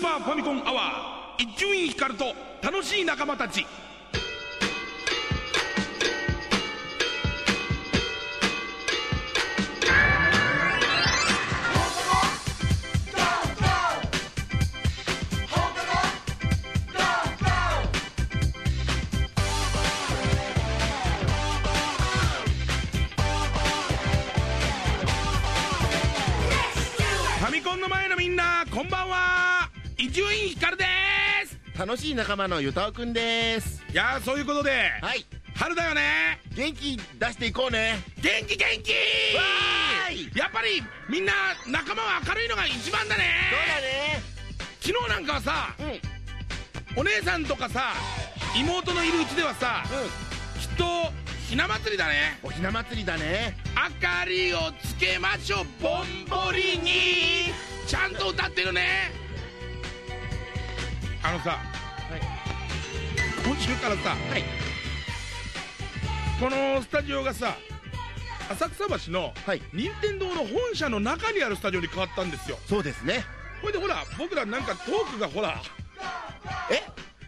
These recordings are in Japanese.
ーパーファミコンアワー伊集院光と楽しい仲間たち。楽しい仲間のゆたおくんです。いやーそういうことで、はい。春だよね。元気出していこうね。元気元気。わーい。やっぱりみんな仲間は明るいのが一番だね。昨日なんかはさそうだねお姉さんとかさ妹のいるうちではさうんうん。きっとひな祭りだね。おひな祭りだね。明かりをつけましょうぼんぼりに。ちゃんと歌ってるね。あのさ週からさ。はい。このスタジオがさ浅草橋のはい。任天堂の本社の中にあるスタジオに変わったんですよ。そうですね。ほいでほら僕らなんかトークがほらえ？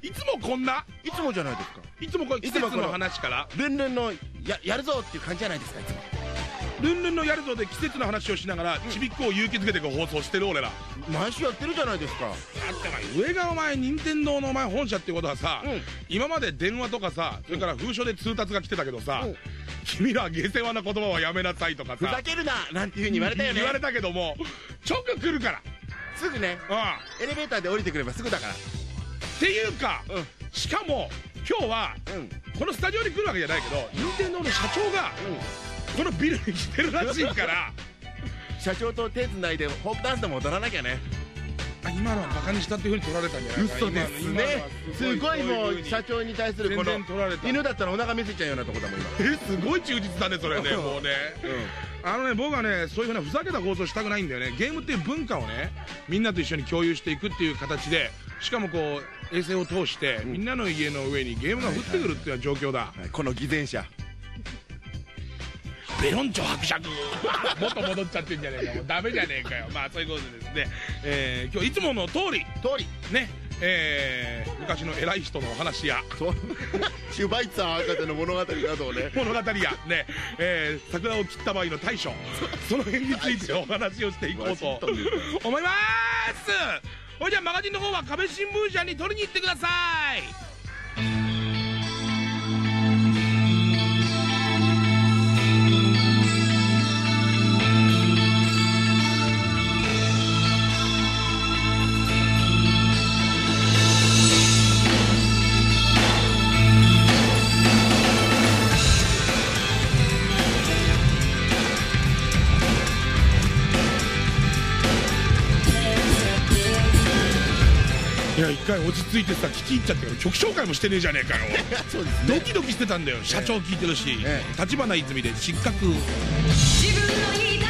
いつもこんな？いつもじゃないですか。いつもこう季節いつもこのの話から。ルンルンのややるぞっていう感じじゃないですかいつもルンルンのやるぞで季節の話をしながらちびっこを勇気づけていく放送してる俺ら。毎週やってるじゃないですか。だってお前上がお前任天堂のお前本社ってことはさ、うん。今まで電話とかさそれから封書で通達が来てたけどさ、うん。君ら下世話な言葉はやめなさいとかふさざけるななんていうふうに言われたよね。言われたけども直来るから。すぐねうん。エレベーターで降りてくればすぐだから。っていうか、うん。しかも今日はうん。うんこのスタジオに来るわけじゃないけど任天堂の社長がこのビルに来てるらしいから。社長と手繋いでフォークダンスでも踊らなきゃね。あ今のはバカにしたっていうふうに取られたんじゃない嘘ですね。すごいもこう社長に対するこの犬だったらお腹見せちゃうようなとこだもん今。えすごい忠実だねそれねもうね。あのね僕はねそういうふうなふざけた放送したくないんだよね。ゲームっていう文化をねみんなと一緒に共有していくっていう形でしかもこう衛星を通して、みんなの家の上にゲームが降ってくるっていうような状況だ、はい。この偽善者ベロンチョ伯爵もっと戻っちゃってんじゃねえか。もうダメじゃねえかよ。まあそういうことでですね、えー今日いつもの通り。通り。ね。えー昔の偉い人のお話や。そう。シュバイツァー博士の物語などをね。物語や。ね、えー桜を切った場合の対処その辺についてお話をしていこうと思います。ほいじゃあマガジンの方は壁新聞社に取りに行ってくださいい回落ち着いてさ聞き入っちゃって曲紹介もしてねえじゃねえかよ。そうですドキドキしてたんだよ。社長聞いてるしえ立花泉で失格。自分の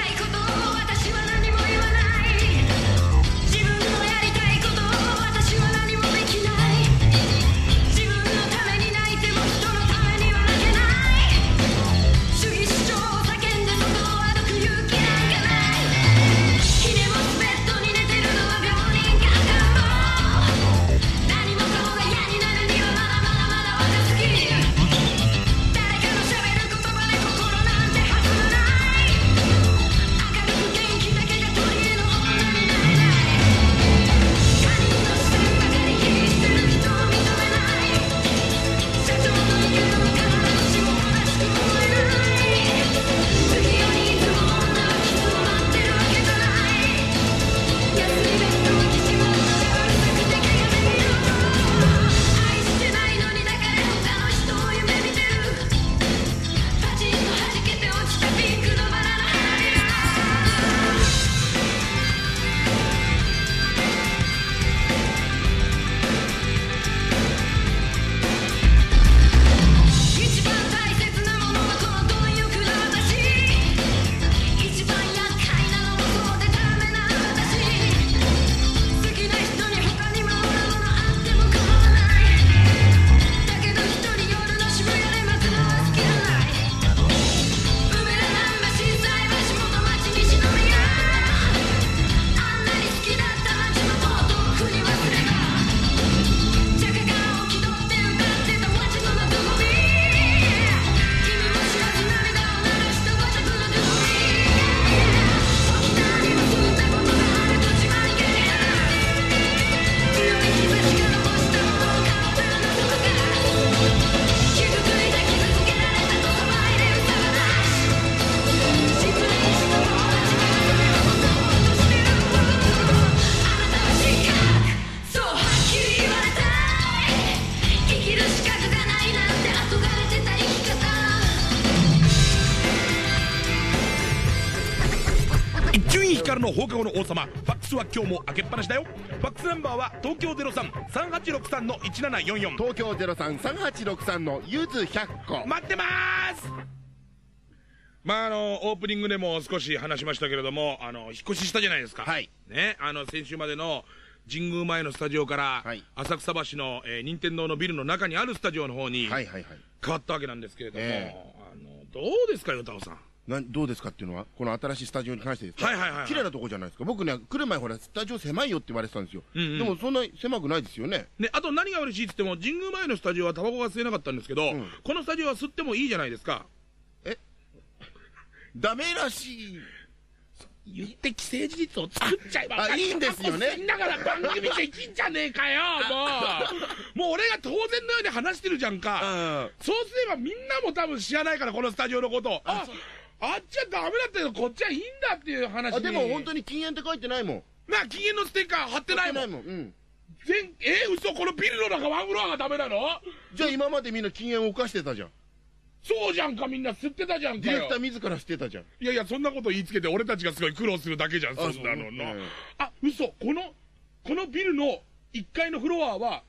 の放課後の王様ファックスは今日も開けっぱなしだよ。ファックスナンバーは東京033863の1744東京033863のゆず100個。待ってます！まああのオープニングでも少し話しましたけれどもあの引っ越ししたじゃないですか。はい。ねあの先週までの神宮前のスタジオから、はい。浅草橋の、えー、任天堂のビルの中にあるスタジオの方に変わったわけなんですけれども、え。あのどうですか与太郎さん？なんどうですかっていうのはこの新しいスタジオに関してですか？はいはいはいはい。綺麗なとこじゃないですか。僕ね来る前ほらスタジオ狭いよって言われてたんですよ、うんうん。でもそんな狭くないですよね。ね、あと何が嬉しいって言っても神宮前のスタジオはタバコが吸えなかったんですけど、ん。このスタジオは吸ってもいいじゃないですか。ダメらしい。言って既成事実を作っちゃえばあいいんですよね。タバコ吸いながら番組できんじゃねえかよもう。もう俺が当然のように話してるじゃんか。あそうすればみんなも多分知らないからこのスタジオのことああっちはダメだったけどこっちはいいんだっていう話に。あでも本当に禁煙って書いてないもん。なあ禁煙のステッカー貼ってないもん。もん、うん、全え嘘このビルの中ワンフロアがダメなの？じゃあ今までみんな禁煙を犯してたじゃん。そうじゃんかみんな吸ってたじゃんかよ。ディレクター自らしてたじゃん。いやいやそんなこと言いつけて俺たちがすごい苦労するだけじゃんそんなの。のそううんあ嘘。このこのビルの1階のフロアは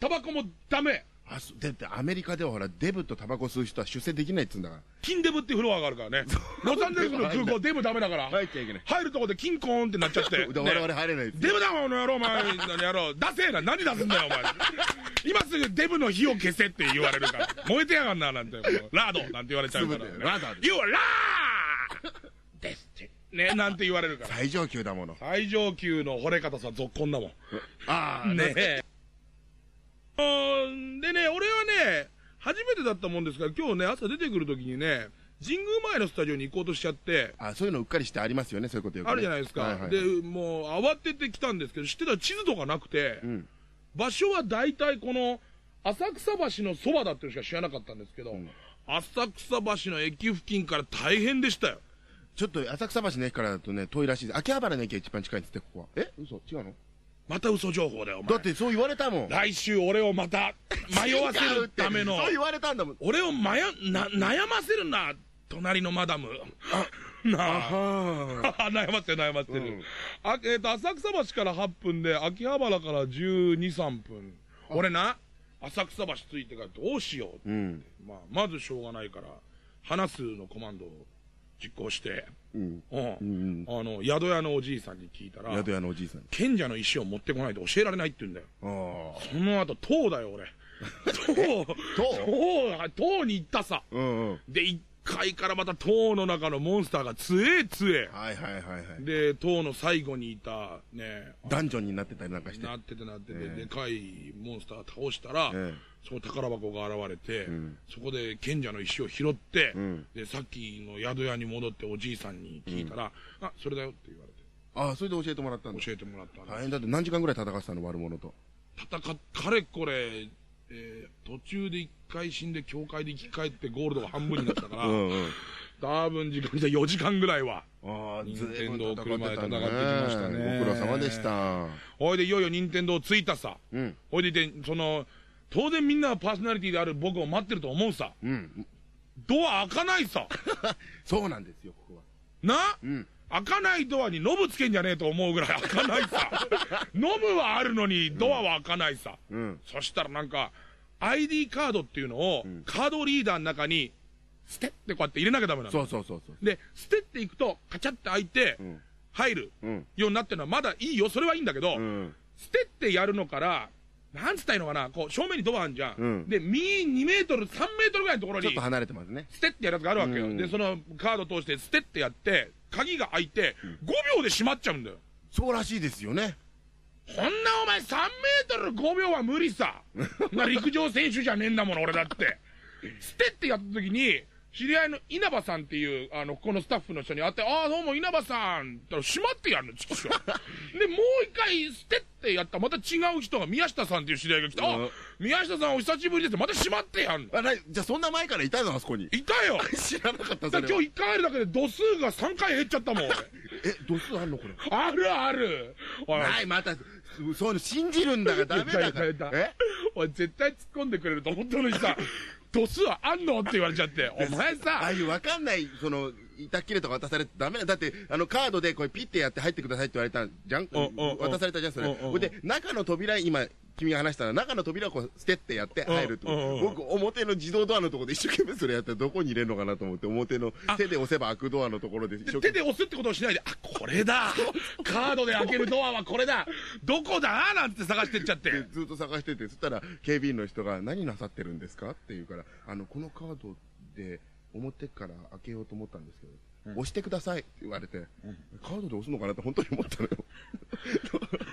タバコもダメあそだってアメリカではほらデブとタバコ吸う人は出世できないっつうんだから。金デブってフロアがあるからね。ロサンゼルスの空港デブダメだから。入っちゃいけない。入るとこで金コーンってなっちゃって、で我々入れないです。デブだもんこの野郎お前。何野郎出せえな。何出すんだよお前。今すぐデブの火を消せって言われるから。燃えてやがんななんてラードなんて言われちゃうから、すぐでラード You are ラーですってね。なんて言われるから。最上級だもの。最上級の惚れ方さ、続婚だもん。ああねえ。でね、俺はね、初めてだったもんですから、今日ね、朝出てくるときにね、神宮前のスタジオに行こうとしちゃって、あそういうのうっかりしてありますよねそういうことよくね。あるじゃないですか。はいはいで、もう慌ててきたんですけど、知ってたら地図とかなくて、うん。場所は大体この、浅草橋のそばだっていうのしか知らなかったんですけど、浅草橋の駅付近から大変でしたよ。ちょっと浅草橋の駅からだとね遠いらしいです。秋葉原の駅が一番近いんですってここは。え？嘘違うの？また嘘情報だよ。だってそう言われたもん。来週俺をまた迷わせるための。そう言われたんだもん。俺をまやな悩ませるな隣のマダム。なあ。は 悩ませてる悩ませてる、うん。あえーと浅草橋から8分で秋葉原から1 2 3分。俺な浅草橋着いてからどうしよう、うん。まあ、まずしょうがないから話すのコマンドを実行して、うん。うん。うん。あの宿屋のおじいさんに聞いたら宿屋のおじいさん賢者の石を持ってこないと教えられないって言うんだよ。ああ。その後、塔だよ、俺。塔塔塔塔に行ったさ。うんうん。で、1階からまた塔の中のモンスターが強え強え。はいはいはいはい。で、塔の最後にいた、ね、ダンジョンになってたりなんかして。なっててなってて、ええ。でかいモンスター倒したら、えその宝箱が現れて、ん。そこで賢者の石を拾って、ん。で、さっきの宿屋に戻っておじいさんに聞いたら、あ、それだよって言われて、ああそれで教えてもらったんだ。教えてもらったんです。大変だって何時間ぐらい戦ってたの悪者と？戦っかれこれ、えー途中で一回死んで教会で生き返ってゴールドが半分になったから、うんうん多分時間じゃ4時間ぐらいは。ああ任天堂ずいぶん戦ってたんだ車で戦ってきましたねご苦労様でしたほいでいよいよ任天堂着いたさ。うんほいでいて、その、当然みんなはパーソナリティである僕を待ってると思うさ。うんドア開かないさ。そうなんですよここはな、うん開かないドアにノブつけんじゃねえと思うぐらい開かないさ。ノブはあるのにドアは開かないさ。うん。そしたらなんか、ID カードっていうのを、カードリーダーの中に、ステってこうやって入れなきゃダメなの。そうそうそうそう。で、捨てっていくと、カチャって開いて、ん。入るうん。ようになってるのはまだいいよ、それはいいんだけど、うん。捨てってやるのから、なんつったらいいのかな、こう、正面にドアあるじゃん。うんで、右2メートル、3メートルぐらいのところにちょっと、離れてますね捨てってやるやつがあるわけよ。うんで、そのカード通して捨てってやって、鍵が開いて、5秒で閉まっちゃうんだよ。そうらしいですよねこんなお前3メートル5秒は無理さ。な陸上選手じゃねえんだもの、俺だって。捨てってやった時に、知り合いの稲葉さんっていう、あの、ここのスタッフの人に会って、ああ、どうも稲葉さんって閉まってやるの、ちくしょう。で、もう一回捨てってやったら、また違う人が、宮下さんっていう知り合いが来て、あうん。宮下さんお久しぶりですまた閉まってやんの。あなじゃあそんな前からいたの？あそこに。いたよ。知らなかったそれ今日一回入るだけで度数が3回減っちゃったもん、俺。え度数あんのこれ？あるある。おい。はいまたそういうの信じるんだから。ダメだ。からえ絶対突っ込んでくれると思ったのにさ、度数あんの？って言われちゃって、お前さ。ああ、いうわかんないその板切れとか渡されてダメだ。だって、あの、カードでこれピッてやって入ってくださいって言われたじゃん？渡されたじゃん、それ。ほいで、中の扉、今、君が話したら、中の扉をこう、捨てってやって入ると。僕、表の自動ドアのところで一生懸命それやったらどこに入れるのかなと思って、表の手で押せば開くドアのところで。手で押すってことをしないで、あ、これだカードで開けるドアはこれだどこだ？なんて探してっちゃって。でずっと探してて、そしたら警備員の人が何なさってるんですか？って言うから、あの、このカードで表から開けようと思ったんですけど、押してくださいって言われて、カードで押すのかなって本当に思ったのよ。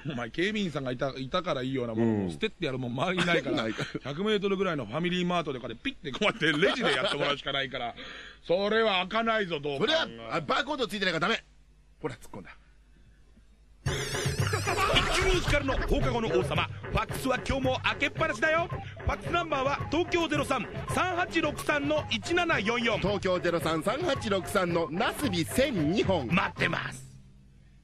お前、警備員さんがいたいたからいいようなものを捨てってやるもん周りいから、ないから。100メートルぐらいのファミリーマートとかでピッてこうやってレジでやってもらうしかないから、それは開かないぞ、どうそれはバーコードついてないからダメ。ほら、突っ込んだ。一気に光の放課後の王様ファックスは今日も開けっぱなしだよファックスナンバーは東京033863の1744東京033863のナスビ1002本。待ってます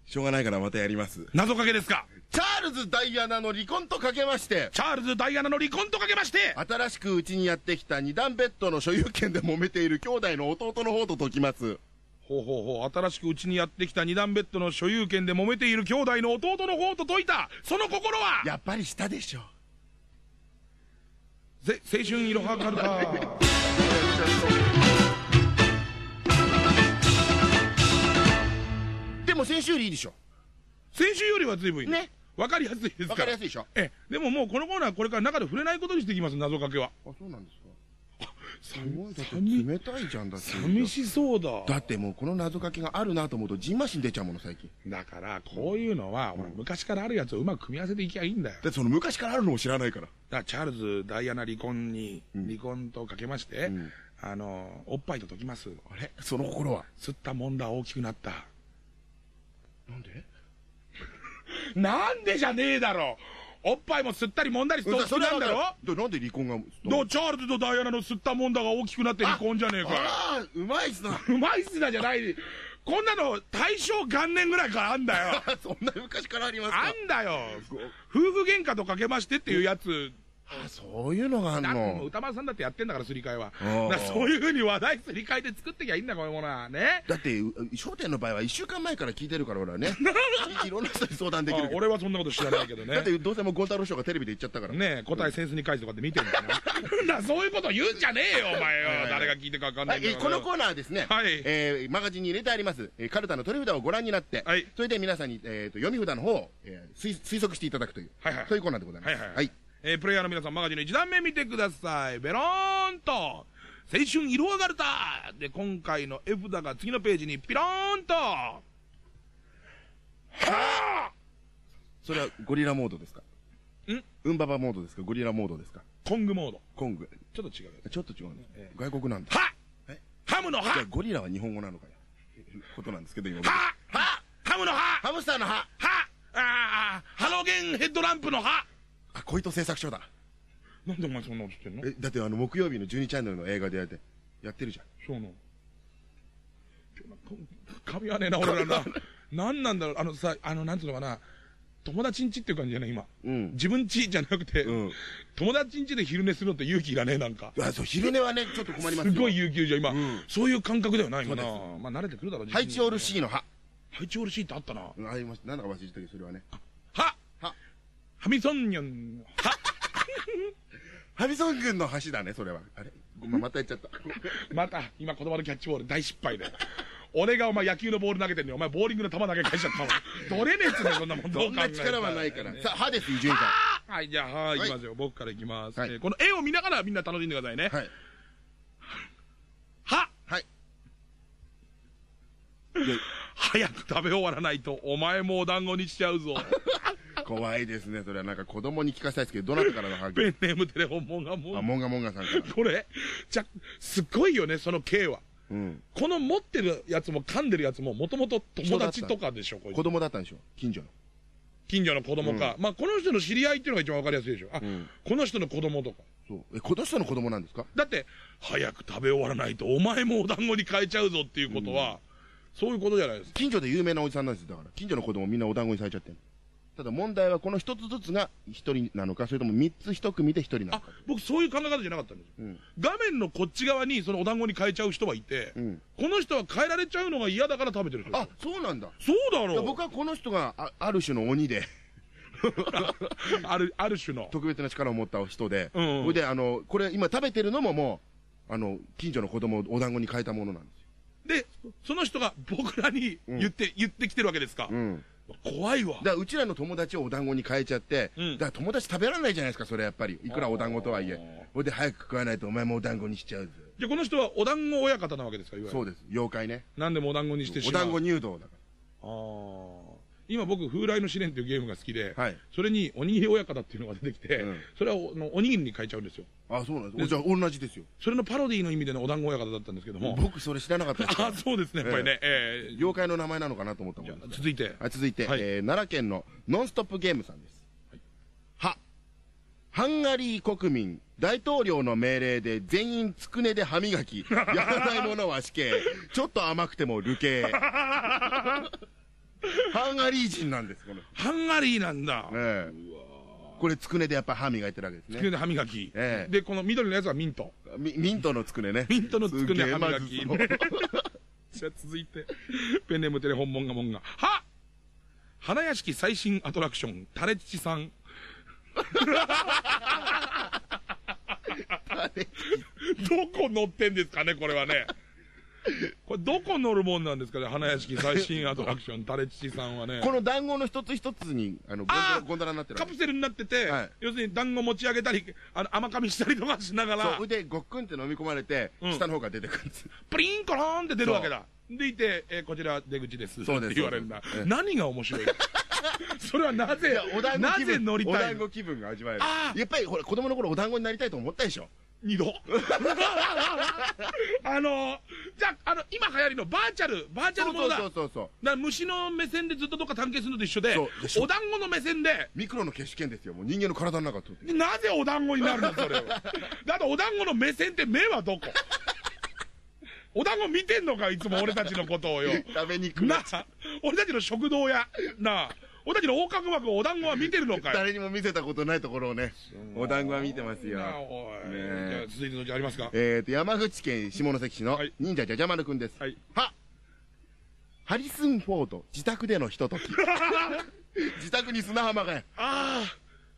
しょうがないからまたやります。謎かけですか？チャールズ・ダイアナの離婚とかけまして、チャールズ・ダイアナの離婚とかけまして新しくうちにやってきた二段ベッドの所有権で揉めている兄弟の弟の方と解きます。ほうほうほう新しくうちにやってきた二段ベッドの所有権で揉めている兄弟の弟の方と解いたその心は？やっぱり下でしょ。ぜ青春いろはカルタでも先週よりいいでしょ。先週よりは随分いいねわかりやすいですからわかりやすいでしょ。えでももうこのコーナーこれから中で触れないことにしていきます謎かけはあ、そうなんですか。す寂ごい、だって寂冷たいじゃんだって。寂しそうだ。だってもうこの謎かけがあるなと思うとジンマシン出ちゃうもの最近。だからこういうのは、昔からあるやつをうまく組み合わせていきゃいいんだよ。だってその昔からあるのを知らないから。だからチャールズ・ダイアナ離婚に、離婚とかけまして、ん。あのおっぱいと解きます。あれ？その心は？吸ったもんだ大きくなった。なんで？なんでじゃねえだろおっぱいも吸ったり揉んだりして大きくなるんだろだなんで離婚が？どう？チャールズとダイアナの吸ったもんだが大きくなって離婚じゃねえか。ああ、うまいっすな。うまいっすなじゃない。こんなの大正元年ぐらいからあんだよ。そんな昔からありますか？あんだよ。夫婦喧嘩とかけましてっていうやつあそういうのがあんだってもうの。歌丸さんだってやってんだからすり替えは。そういうふうに話題すり替えて作ってきゃいいんだこういうものはね。だって、う笑点の場合は1週間前から聞いてるから、俺はね。い いろんな人に相談できる俺はそんなこと知らないけどね。だって、どうせもうゴン太郎師匠がテレビで言っちゃったから。ねえ答えセンスに返すとかって見てん だよななそういうこと言うんじゃねえよお前よ。誰が聞いてるか分かんなはいい、んだからえーこのコーナーはですね、はい。えーマガジンに入れてあります、えーカルタの取り札をご覧になって、はい。それで皆さんに、えーと読み札の方を、えー推推測していただくという、はいはい。そういうコーナーでございます。はいはい。はい、えープレイヤーの皆さんマガジンの1段目見てください。ベローンと。青春色上がるた。で今回の絵札が次のページにピローンと。はあそれはゴリラモードですか？ん？ウンババモードですか？ゴリラモードですか？コングモード。コング。ちょっと違うよちょっと違うね。え外国なんだ。はえ？ハムの歯じゃあゴリラは日本語なのかよ。ことなんですけど、今。ははハムの歯ハムスターの歯はあーハロゲンヘッドランプの歯あ、小糸製作所だ。なんでお前そんなことてんの？え、だってあの、木曜日の12チャンネルの映画でやって、やってるじゃん。そうなの噛み合わねえな俺らな何なんだろうあのさあのなんつうのかな友達んちっていう感じじゃない今うん。自分ちじゃなくて、うん。友達んちで昼寝するのって勇気いらねえなんかあ、そう、昼寝はね、ちょっと困りますよ。すごい勇気いるじゃん今、うんそういう感覚だよな今なまあ慣れてくるだろうハイチオール C の歯。ハイチオール C ってあったなうんありました。なんだか忘れてたけど、それはね。ハミソンニョンはハビソン軍の橋だね、それは。あれ？ごめん、また言っちゃった。また今子供のキャッチボール大失敗で俺がお前野球のボール投げてんのにお前ボーリングの球投げ返しちゃったもん 取れねえっつうねそんなもんどそんな力はないから。ねさあ、歯です、伊集院さはい、じゃあ、はい、はいいきますよ。僕からいきます。はいえーこの絵を見ながらみんな楽しんでくださいね。ん。はい。ははい。早く食べ終わらないと、お前もお団子にしちゃうぞ。怖いですね、それは。なんか子供に聞かせたいですけど、どなたからの歯ペンネームテレホンモンがもあ、う。モンガモンガさんから。これ、じゃ、すっごいよね、その系は。うん。この持ってるやつも噛んでるやつも、もともと友達とかでしょ、これ子。供だったんでしょ？近所の。近所の子供か。まあ、この人の知り合いっていうのが一番わかりやすいでしょ。あ、んこの人の子供とか。そう。え、この人の子供なんですか？だって、早く食べ終わらないと、お前もお団子に変えちゃうぞっていうことは、そういうことじゃないですか。近所で有名なおじさんなんですよ。だから。近所の子供みんなお団子にされちゃってる。ただ問題はこの一つずつが一人なのか、それとも三つ一組で一人なのあか。、僕そういう考え方じゃなかったんですよ。うん。画面のこっち側にそのお団子に変えちゃう人はいて、うん。この人は変えられちゃうのが嫌だから食べてる人あ、そうなんだ。そうだろう僕はこの人があある種の鬼で、ある、ある種の。特別な力を持った人で、うんうんそれで、あの、これ今食べてるのももう、あの、近所の子供をお団子に変えたものなんですよ。で、その人が僕らに言って、言ってきてるわけですか。うん。怖いわ。だからうちらの友達をお団子に変えちゃって、うんだから友達食べられないじゃないですか、それやっぱり。いくらお団子とはいえ。それで早く食わないとお前もお団子にしちゃうぞ。じゃあこの人はお団子親方なわけですか、いわゆる。そうです。妖怪ね。なんでもお団子にしてしまう。お団子入道だかあー今僕、風来の試練っていうゲームが好きで、はいそれにおにぎり親方っていうのが出てきて、うんそれはおのおにぎりに変えちゃうんですよ。ら。あ、そうなんです。じゃあ同じですよ。それのパロディーの意味でのお団子親方だったんですけども。僕それ知らなかったです あ、そうですね、やっぱりね。えー妖怪の名前なのかなと思ったもん。続いて。はい、続いて、はいえー奈良県のノンストップゲームさんです。は、ハンガリー国民、大統領の命令で全員つくねで歯磨き、やらないものは死刑、ちょっと甘くても流刑。ハンガリー人なんです、この。ハンガリーなんだ。ええこれつくねでやっぱ歯磨いてるわけですね。つくねで歯磨き。ええで、この緑のやつはミント。ミミントのつくねね。ミントのつくね歯磨き。すげえまずそうじゃあ続いて、ペンネームテレホンモンガモンガ。は花屋敷最新アトラクション、タレチチさん。どこ乗ってんですかね、これはね。これどこ乗るもんなんですかね、花屋敷最新アトラクション、タレチチさんはね。この団子の一つ一つに、あの、ゴンドゴンドラになってるわけカプセルになってて、はい要するに団子持ち上げたり、あの甘噛みしたりとかしながらそう、、腕ごっくんって飲み込まれて、うん下の方が出てくるんです。プリンコローンって出るわけだ。でいて、えーこちら出口です。そうですって言われるんだそうで。す何が面白い？それはなぜ、お団子なぜ気分、お乗りたいの？団子気分が味わえるあ。ーやっぱりほら、子供の頃お団子になりたいと思ったでしょ。二度 あの、じゃあ、あの、今流行りのバーチャル、バーチャルものだ。そうそうそうそう。だから虫の目線でずっとどっか探検するのと一緒でそうでし、ょお団子の目線で、ミクロの消し剣ですよ。もう人間の体の中と。なぜお団子になるの？それは。だってお団子の目線って目はどこ？お団子見てんのかいつも俺たちのことをよ。食べにくくなな。あ、俺たちの食堂や、なあ、俺たちの横隔膜をお団子は見てるのかい？誰にも見せたことないところをね、お団子は見てますよ。ねえじゃあ続いてのじゃありますか？えーと、山口県下関市のはい忍者じゃじゃ丸くんです。はい。はハリスンフォード、自宅でのひととき。自宅に砂浜が。ああ、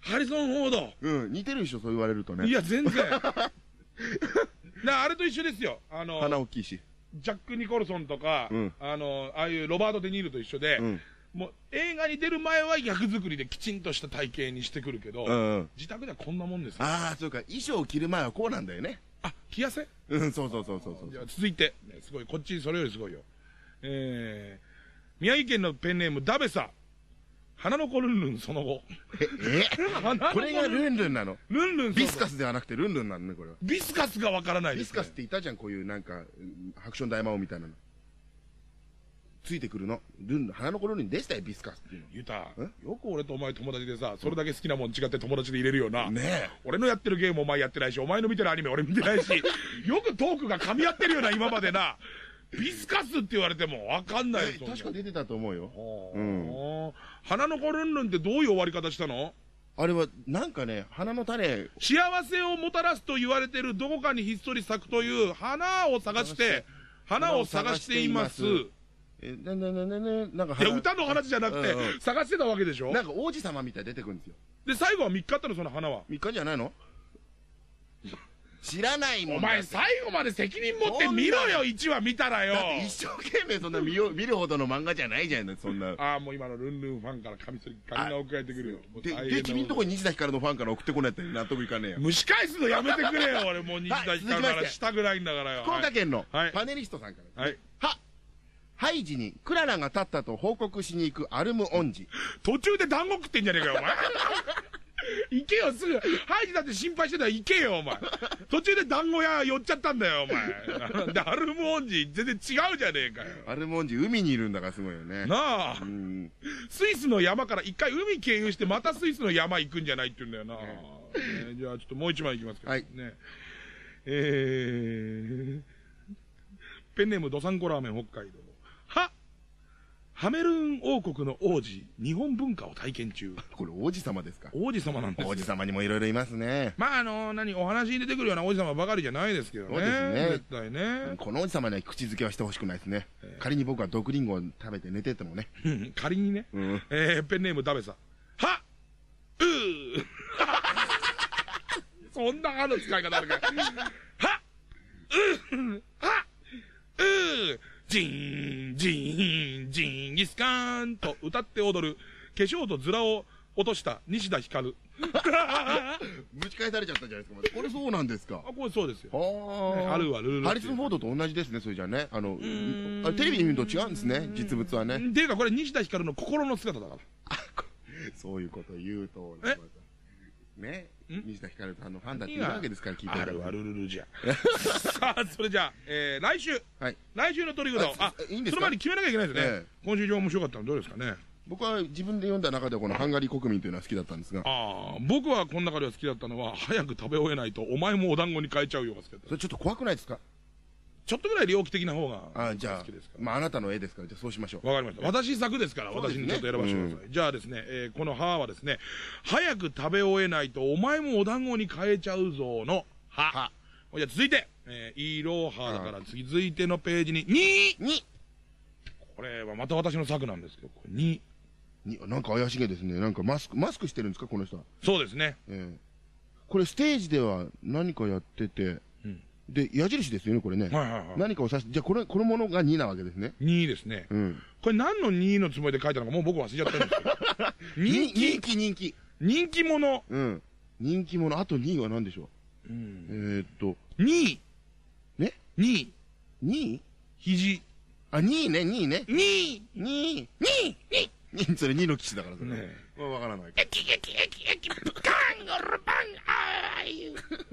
ハリソン・フォード。うん、似てるでしょ、そう言われるとね。いや、全然。なあれと一緒ですよ。あの、鼻大きいし。ジャック・ニコルソンとか、うんあの、ああいうロバート・デ・ニールと一緒で、うん。もう映画に出る前は役作りできちんとした体型にしてくるけど、うんうん。自宅ではこんなもんですよ。ああ、そうか。衣装を着る前はこうなんだよね。あ、着やせうん、そうそうそうそうそうじゃあ続いて、ねすごい、こっちそれよりすごいよ。えー、宮城県のペンネームダベサ。花の子ルンルンその後。え、え？花の子これがルンルンなの？ルンルンその後ビスカスではなくてルンルンなのね、これは。ビスカスがわからないです、ね。ビスカスっていたじゃん、こういうなんか、うんハクション大魔王みたいなの。ついてくるの？ルンルン、花の子ルンルンでしたよ、ビスカスっていうユタえ、よく俺とお前友達でさ、それだけ好きなもん違って友達で入れるよな。の。ね俺のやってるゲームお前やってないし、お前の見てるアニメ俺見てないし、よくトークが噛み合ってるよな、今までな。ビスカスって言われてもわかんないよ確か出てたと思うよ。うん。花の子ルンルンってどういう終わり方したの？あれは、なんかね、花の種、幸せをもたらすと言われてるどこかにひっそり咲くという花を探して、花を探しています。いえ、な、な、な、な、な、なんかや、花、歌の話じゃなくてうんう、ん探してたわけでしょ？なんか王子様みたいに出てくるんですよ。で、最後は3日あったの、その花は？3日じゃないの？知らないもんお前最後まで責任持って見ろよ、1話見たらよだ。って一生懸命そんな見よ見るほどの漫画じゃないじゃん、そんな。ああ、もう今のルンルンファンからカミソリ、カミナ送られてくるよ。もうで、で、君んとこに西田ひかるのファンから送ってこないって納得いかねえよ。蒸し返すのやめてくれよ、俺もう西田ひかるかはい続きましてら下ぐらいんだからよ。福岡県のはいパネリストさんから。はい。は、ハイジにクララが立ったと報告しに行くアルム恩師。途中で団子食ってんじゃねえかよ、お前。行けよ、すぐ。ハイジだって心配してたら行けよ、お前。途中で団子屋寄っちゃったんだよ、お前。で、アルムオンジ全然違うじゃねえかよ。アルム恩師、海にいるんだからすごいよね。なあう、ん。スイスの山から一回海経由してまたスイスの山行くんじゃないって言うんだよな。ねじゃあちょっともう一枚いきますけど。はいね。えー、ペンネームドサンコラーメン北海道。はハメルーン王国の王子、日本文化を体験中。これ王子様ですか？王子様なんですよ王子様にもいろいろいますね。まあ、あの、何、お話に出てくるような王子様ばかりじゃないですけどね。そうですね絶対ね。この王子様には口づけはしてほしくないですね。仮に僕が毒リンゴを食べて寝ててもね。うん仮にね。うん。えー、ペンネームダメさん。はうー そんな歯の使い方あるか。はうーはうージーン、ジーン、ジンギスカーンと歌って踊る、化粧とズラを落とした西田ひかる。ぶち返されちゃったじゃないですか。これそうなんですか。あ、これそうですよ。はねあるわルールハリソン・フォードと同じですね、それじゃね。あの、テレビで見ると違うんですね、実物はね。っていうか、これ西田ひかるの心の姿だから。そういうこと言うと、え？ね、ん？西田ひかるさんのファンだっているわけですから、聞いてあるわルルルじゃ。さあ、それじゃあ、えー、来週。はい。来週のトリグド。ああ、いいんですか？その前に決めなきゃいけないですね。え今週上面白かったのどうですかね？僕は自分で読んだ中ではこのハンガリー国民というのは好きだったんですが、ああ、僕はこの中では好きだったのは、早く食べ終えないと、お前もお団子に変えちゃうよが好きだったそ。れちょっと怖くないですか？ちょっとぐらい猟奇的な方があじゃあ好きですか、ら。まああなたの絵ですから、じゃあそうしましょう。わかりました。私作ですから、私にちょっと選ばせてください。じゃあですね、えーこの歯はですね、早く食べ終えないと、お前もお団子に変えちゃうぞの歯。歯じゃあ続いて、えー、イロハだから、次続いてのページに、2! に、これはまた私の作なんですけど、これ2。に、なんか怪しげですね。なんかマスク、マスクしてるんですか、この人は。そうですね。ええこれステージでは何かやってて、うんで、矢印ですよね、これね。はいはいはい。何かを指して、じゃあこれ、このものが2なわけですね。2ですね。うん。これ何の2のつもりで書いたのかもう僕忘れちゃったんですけど。人気人気、人気。人気者。うん。人気者。あと2位は何でしょう？うんえー、っと、2位。ね ?2 位。2位？肘。あ、2位ね、2位ね。2位。2位。2位 !2 位それ2の騎士だから、それ。ねまあ わからない。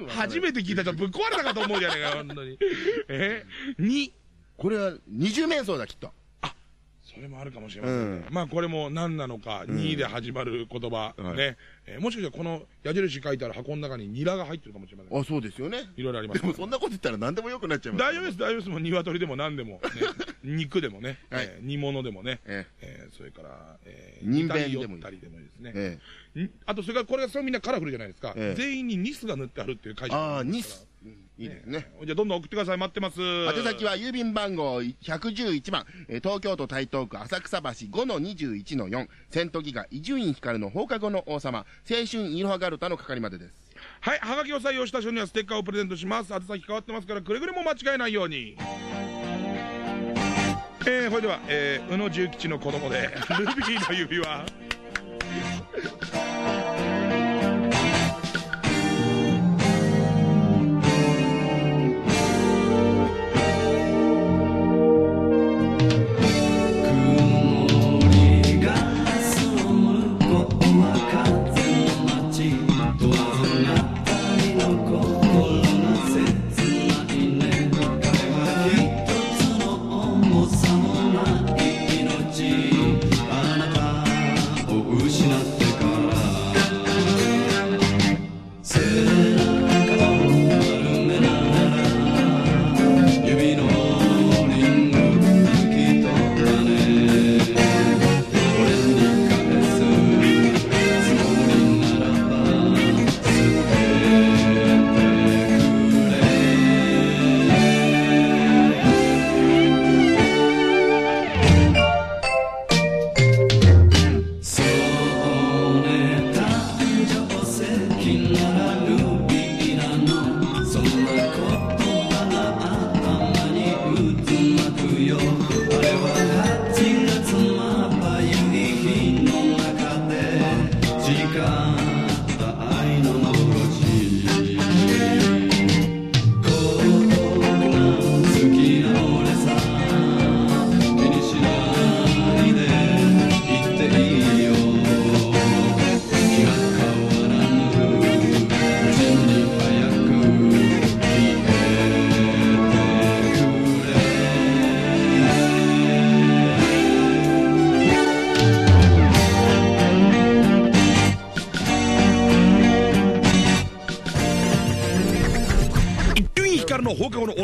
初めて聞いた人ぶっ壊れたかと思うじゃねえか、本当に。え ?2。これは二重面相だ、きっと。それもあるかもしれませんね。うんまあこれも何なのか、2で始まる言葉、はいね、えーもしかしたらこの矢印書いてある箱の中にニラが入ってるかもしれません。あ、そうですよね。いろいろありまですもそんなこと言ったら何でもよくなっちゃいます。大丈夫です、大丈夫です。もう鶏でも何でも、ね、肉でもね、はいえー煮物でもね、ええーそれから、えー、人煮たり弁でもいい寄ったりでもいいですね。えあと、それからこれがみんなカラフルじゃないですか。ええ全員にニスが塗ってあるっていう会社ああ、ニス。うんいいですね。じゃあどんどん送ってください。待ってます。宛先は郵便番号111番、えー東京都台東区浅草橋5-21-4、セントギガ伊集院光の放課後の王様、青春いろはガルタの係までです。はい、はがきを採用した人にはステッカーをプレゼントします。宛先変わってますから、くれぐれも間違えないように。えー、それでは、えー、宇野重吉の子供で、ルビーの指輪。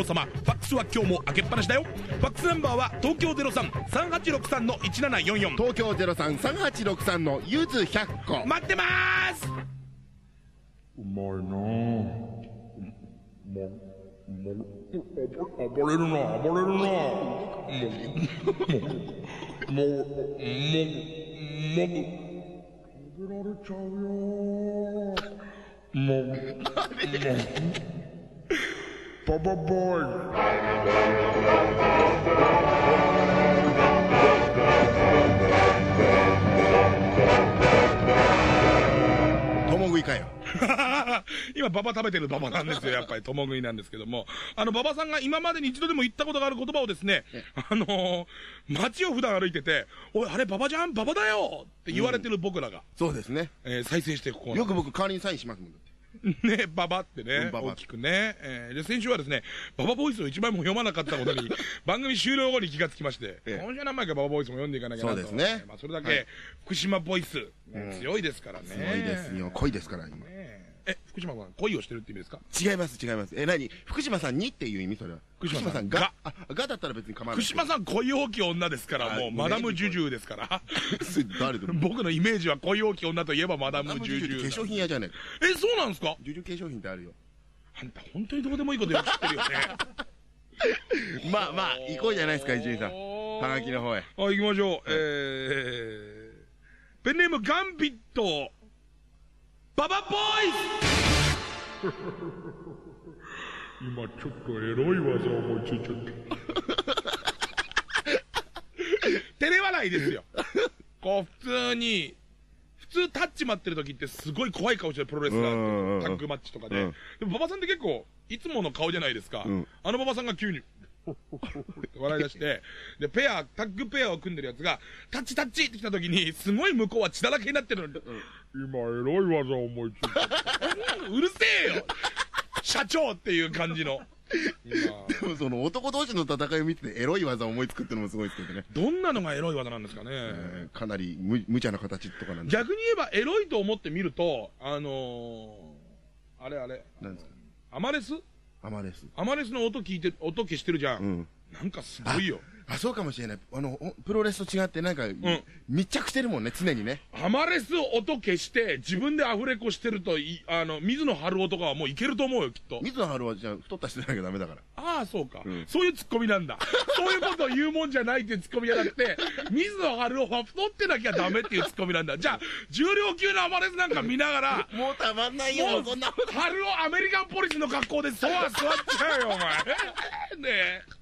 様。ファックススは今日も開けっぱなしだよファックスナンバーは東京033863の1744東京033863のゆず100個待ってまーすうまいなぁ。ま、ま、暴れるな、暴れるな。もう、もう、もう、もう、食べられちゃうよ。もう、もう、ババボーイ。共食いかよ今、馬場食べてる馬場なんですよ。やっぱり、共食いなんですけども。あの、馬場さんが今までに一度でも言ったことがある言葉をですね、あのー、街を普段歩いてて、おい、あれ、馬場じゃん馬場だよって言われてる僕らが、そうですねえー再生していくコーナーよく僕代わりにサインしますもん ね、ババってね、大きくね、えーで、先週はですね、ババボイスを一枚も読まなかったことに、番組終了後に気がつきまして、ええ。今週は何枚かババボイスも読んでいかなきゃなと。そうですね。まあ、それだけ、はい。福島ボイス、強いですからね。すごいですよ。濃いですから今。ねえ、福島さん、恋をしてるって意味ですか？違います違います。え何？福島さんにっていう意味それは。福島さんが？が？あがだったら別に構わない。福島さん、恋大きい女ですから、もう、あもうねマダム・ジュジュですから。誰僕のイメージは恋大きい女といえばマダム・ジュジュ。化粧品屋じゃねえ、そうなんですか？えジュジュ化粧品ってあるよ。あんた、本当にどうでもいいことよく知ってるよね。まあまあ行こうじゃないですか伊集院さん。はがきの方へ。あ、行きましょう。えー、ペンネームガンビット、ババボーイ今ちょっとエロい技思いついちゃった。照れ笑いですよ。こう、普通に、普通タッチ待ってる時ってすごい怖い顔してるプロレスラうんうんうんーとタッグマッチとかでうん。でも馬場さんって結構、いつもの顔じゃないですかうん。あの馬場さんが急に、笑い出して、で、ペア、タッグペアを組んでるやつが、タッチタッチって来た時に、すごい向こうは血だらけになってるのに、今エロい技思いついた。うるせえよ社長っていう感じの。今でもその男同士の戦いを見ててエロい技を思いつくってのもすごいですけどね、どんなのがエロい技なんですかね。えーかなり無無茶な形とかなんです逆に言えばエロいと思ってみると、あのー、あれあれ、なんですか？アマレス？アマレスアマレスの音聞いて、音消してるじゃん。うんなんかすごいよ。あそうかもしれないあのおプロレスと違ってなんか、密着してるもんね常にねアマレス音消して、自分でアフレコしてると、いあの、水野春夫とかはもういけると思うよ、きっと。水野春はじゃあ太った人じゃなきゃダメだからああ、そうか、んそういうツッコミなんだ。そういうことを言うもんじゃないっていうツッコミじゃなくて、水野春夫は太ってなきゃダメっていうツッコミなんだ。じゃあ、重量級のアマレスなんか見ながら、もうたまんないもうそんな春をアメリカンポリスの格好でそわ座っちゃうよ、お前。ねえ。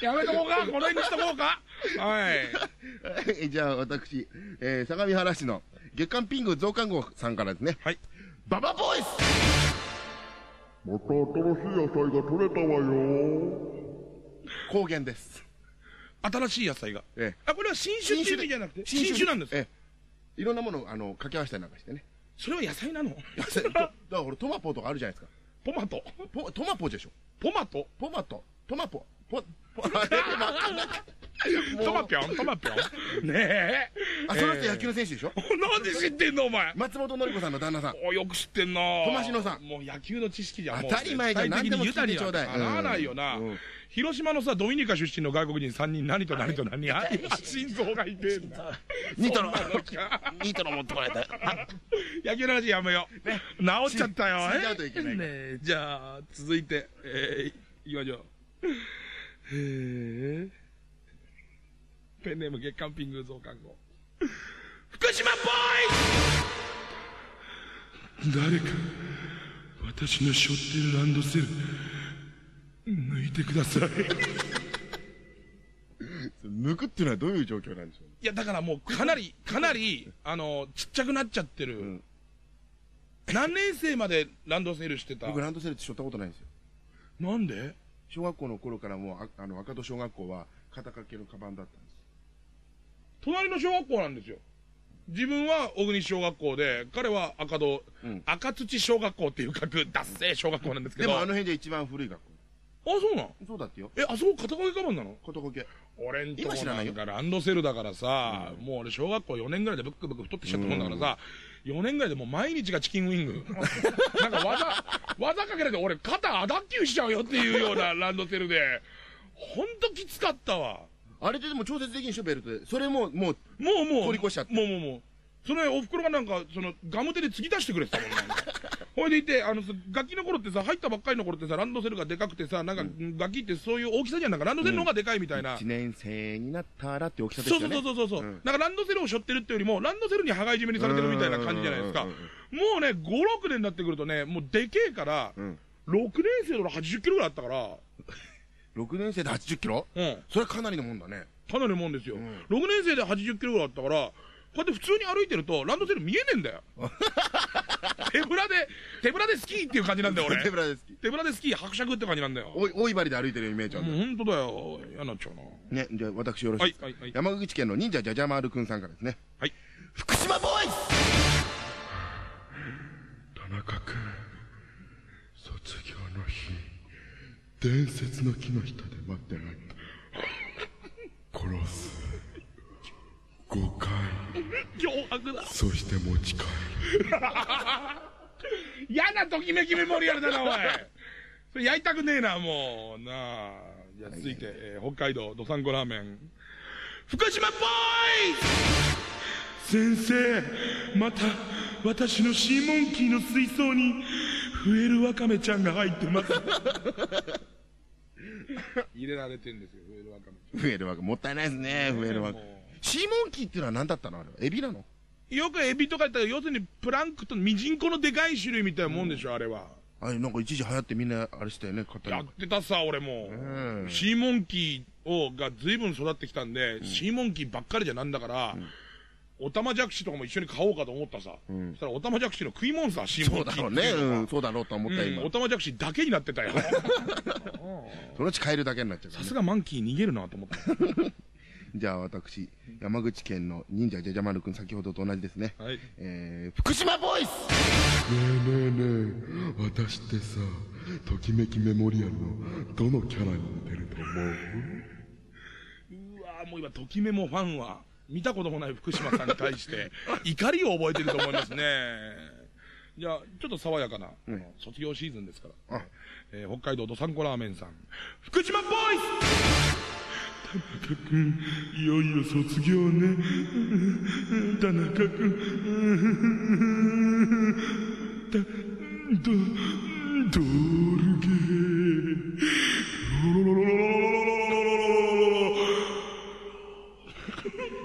やめとこうか。この辺にしとこうか。はい。じゃあ私、えー相模原市の月刊ピング増刊号さんからですね。はい。ババボイスまた新しい野菜が取れたわよ。高原です。新しい野菜が。ええ。あ、これは新種っていう意味じゃなくて、新種。なんです。ええ。いろんなものをあの掛け合わせたりなんかしてね。それは野菜なの？野菜。と だから俺トマポとかあるじゃないですか。ポマト。ポトマポでしょ。ポマト？ポマト。トマポポポ あれ？トマピョン？トマピョン？ねえ。あその人野球の選手でしょ？なんで知ってんのお前？松本のり子さんの旦那さん。およく知ってんな。友達のさん。もう野球の知識じゃ当たり前じゃ何でも聞いてちょうだい。はならないよな、広島のさドミニカ出身の外国人3人何と何と何あ心臓が痛えんだニトロニトロ持ってこられた。野球の話やめよう、治っちゃったよ。じゃうといけないねえじゃあ続いてえー、いきましょうへえペンネーム月刊ピング増刊号。福島ボーイ誰か私の背負ってるランドセル抜いてください。抜くっていうのはどういう状況なんでしょう？いやだからもうかなりかなりあのちっちゃくなっちゃってる、ん。何年生までランドセルしてた？僕ランドセルって背負ったことないんですよ。なんで？小学校の頃からもうああの赤戸小学校は肩掛けのカバンだったんです。隣の小学校なんですよ。自分は小国小学校で彼は赤戸、うん。赤土小学校っていう学脱製小学校なんですけど。あでもあの辺で一番古い学校。そうなん？そうだってよ。えあそこ肩掛けカバンなの？肩掛け。俺んとこ今知らなんかランドセルだからさ、もう俺小学校4年ぐらいでブックブック太ってきちゃったもんだからさ、4年ぐらいでもう毎日がチキンウィング なんか技技かけられて俺肩アダッキューしちゃうよっていうような ランドセルでほんときつかったわ。あれででも調節できんでしょ、ベルトで。それも、もう、もうもう。通り越しちゃってもうもうもう。それ、お袋がなんか、その、ガム手で継ぎ出してくれてたもんなんか。ほいでいて、あのさ、ガキの頃ってさ、入ったばっかりの頃ってさ、ランドセルがでかくてさ、なんか、ガキってそういう大きさじゃん。なんか、ランドセルの方がでかいみたいな。1年生になったらって大きさですそうよね。そうそうそうそう。うんなんかランドセルを背負ってるってよりも、ランドセルに羽交い締めにされてるみたいな感じじゃないですか。うんもうんうね、5、6年になってくるとね、もうでけえから、うん。6年生の80キロぐらいあったから、6年生で80キロ？うん。それかなりのもんだね。かなりのもんですよ。ん6年生で80キロぐらいあったから、こうやって普通に歩いてると、ランドセル見えねえんだよ。手ぶらで、手ぶらでスキーっていう感じなんだよ、俺。手ぶらです。手ぶらでスキー伯爵って感じなんだよ。おい、大いばりで歩いてるイメージある本当だよ。嫌になっちゃうな。ね、じゃあ私よろしいですか、はいはいはい山口県の忍者じゃじゃ丸くんさんからですね。はい。福島ボーイ田中君卒業の日伝説の木の下で待ってない殺す5回脅迫だ。そして持ち帰る 嫌なときめきメモリアルだな、おい。それやりたくねえな、もう。なあ。じゃあ続いて、えー北海道どさんこラーメン。福島ボーイ先生、また、私のシーモンキーの水槽に、増えるワカメちゃんが入ってます。入れられてんですよ、増えるワカメち増えるわけ。もったいないですね、増えるわけも。シーモンキーっていうのは何だったの？あれは。エビなの？ゃん。よくエビとか言ったら、要するにプランクトン、ミジンコのでかい種類みたいなもんでしょ、あれは。あれ、なんか一時流行ってみんなあれしたよね、買ったやりってたさ、俺も。うんシーモンキーをが随分育ってきたんで、シーモンキーばっかりじゃなんだから、オタマジャクシとかも一緒に買おうかと思ったさ。そしたらオタマジャクシの食い物さ、シーそモンキーうだろうね。うん、そうだろうと思ったうん今。オタマジャクシだけになってたよ。そのうち買えるだけになっちゃねさすがマンキー逃げるなと思った。じゃあ私、山口県の忍者じゃじゃ丸くん、先ほどと同じですね。はい。えー、福島ボーイス！ねえねえねえ私ってさときめきメモリアルのどのキャラに似てると思う？うわもう今、ときめもファンは、見たこともない福島さんに対して、怒りを覚えてると思いますね。じゃあ、ちょっと爽やかな、この卒業シーズンですから、あ。えー北海道どさんこラーメンさん、福島ボーイス田中君いよいよ卒業ね田中君だどドールゲー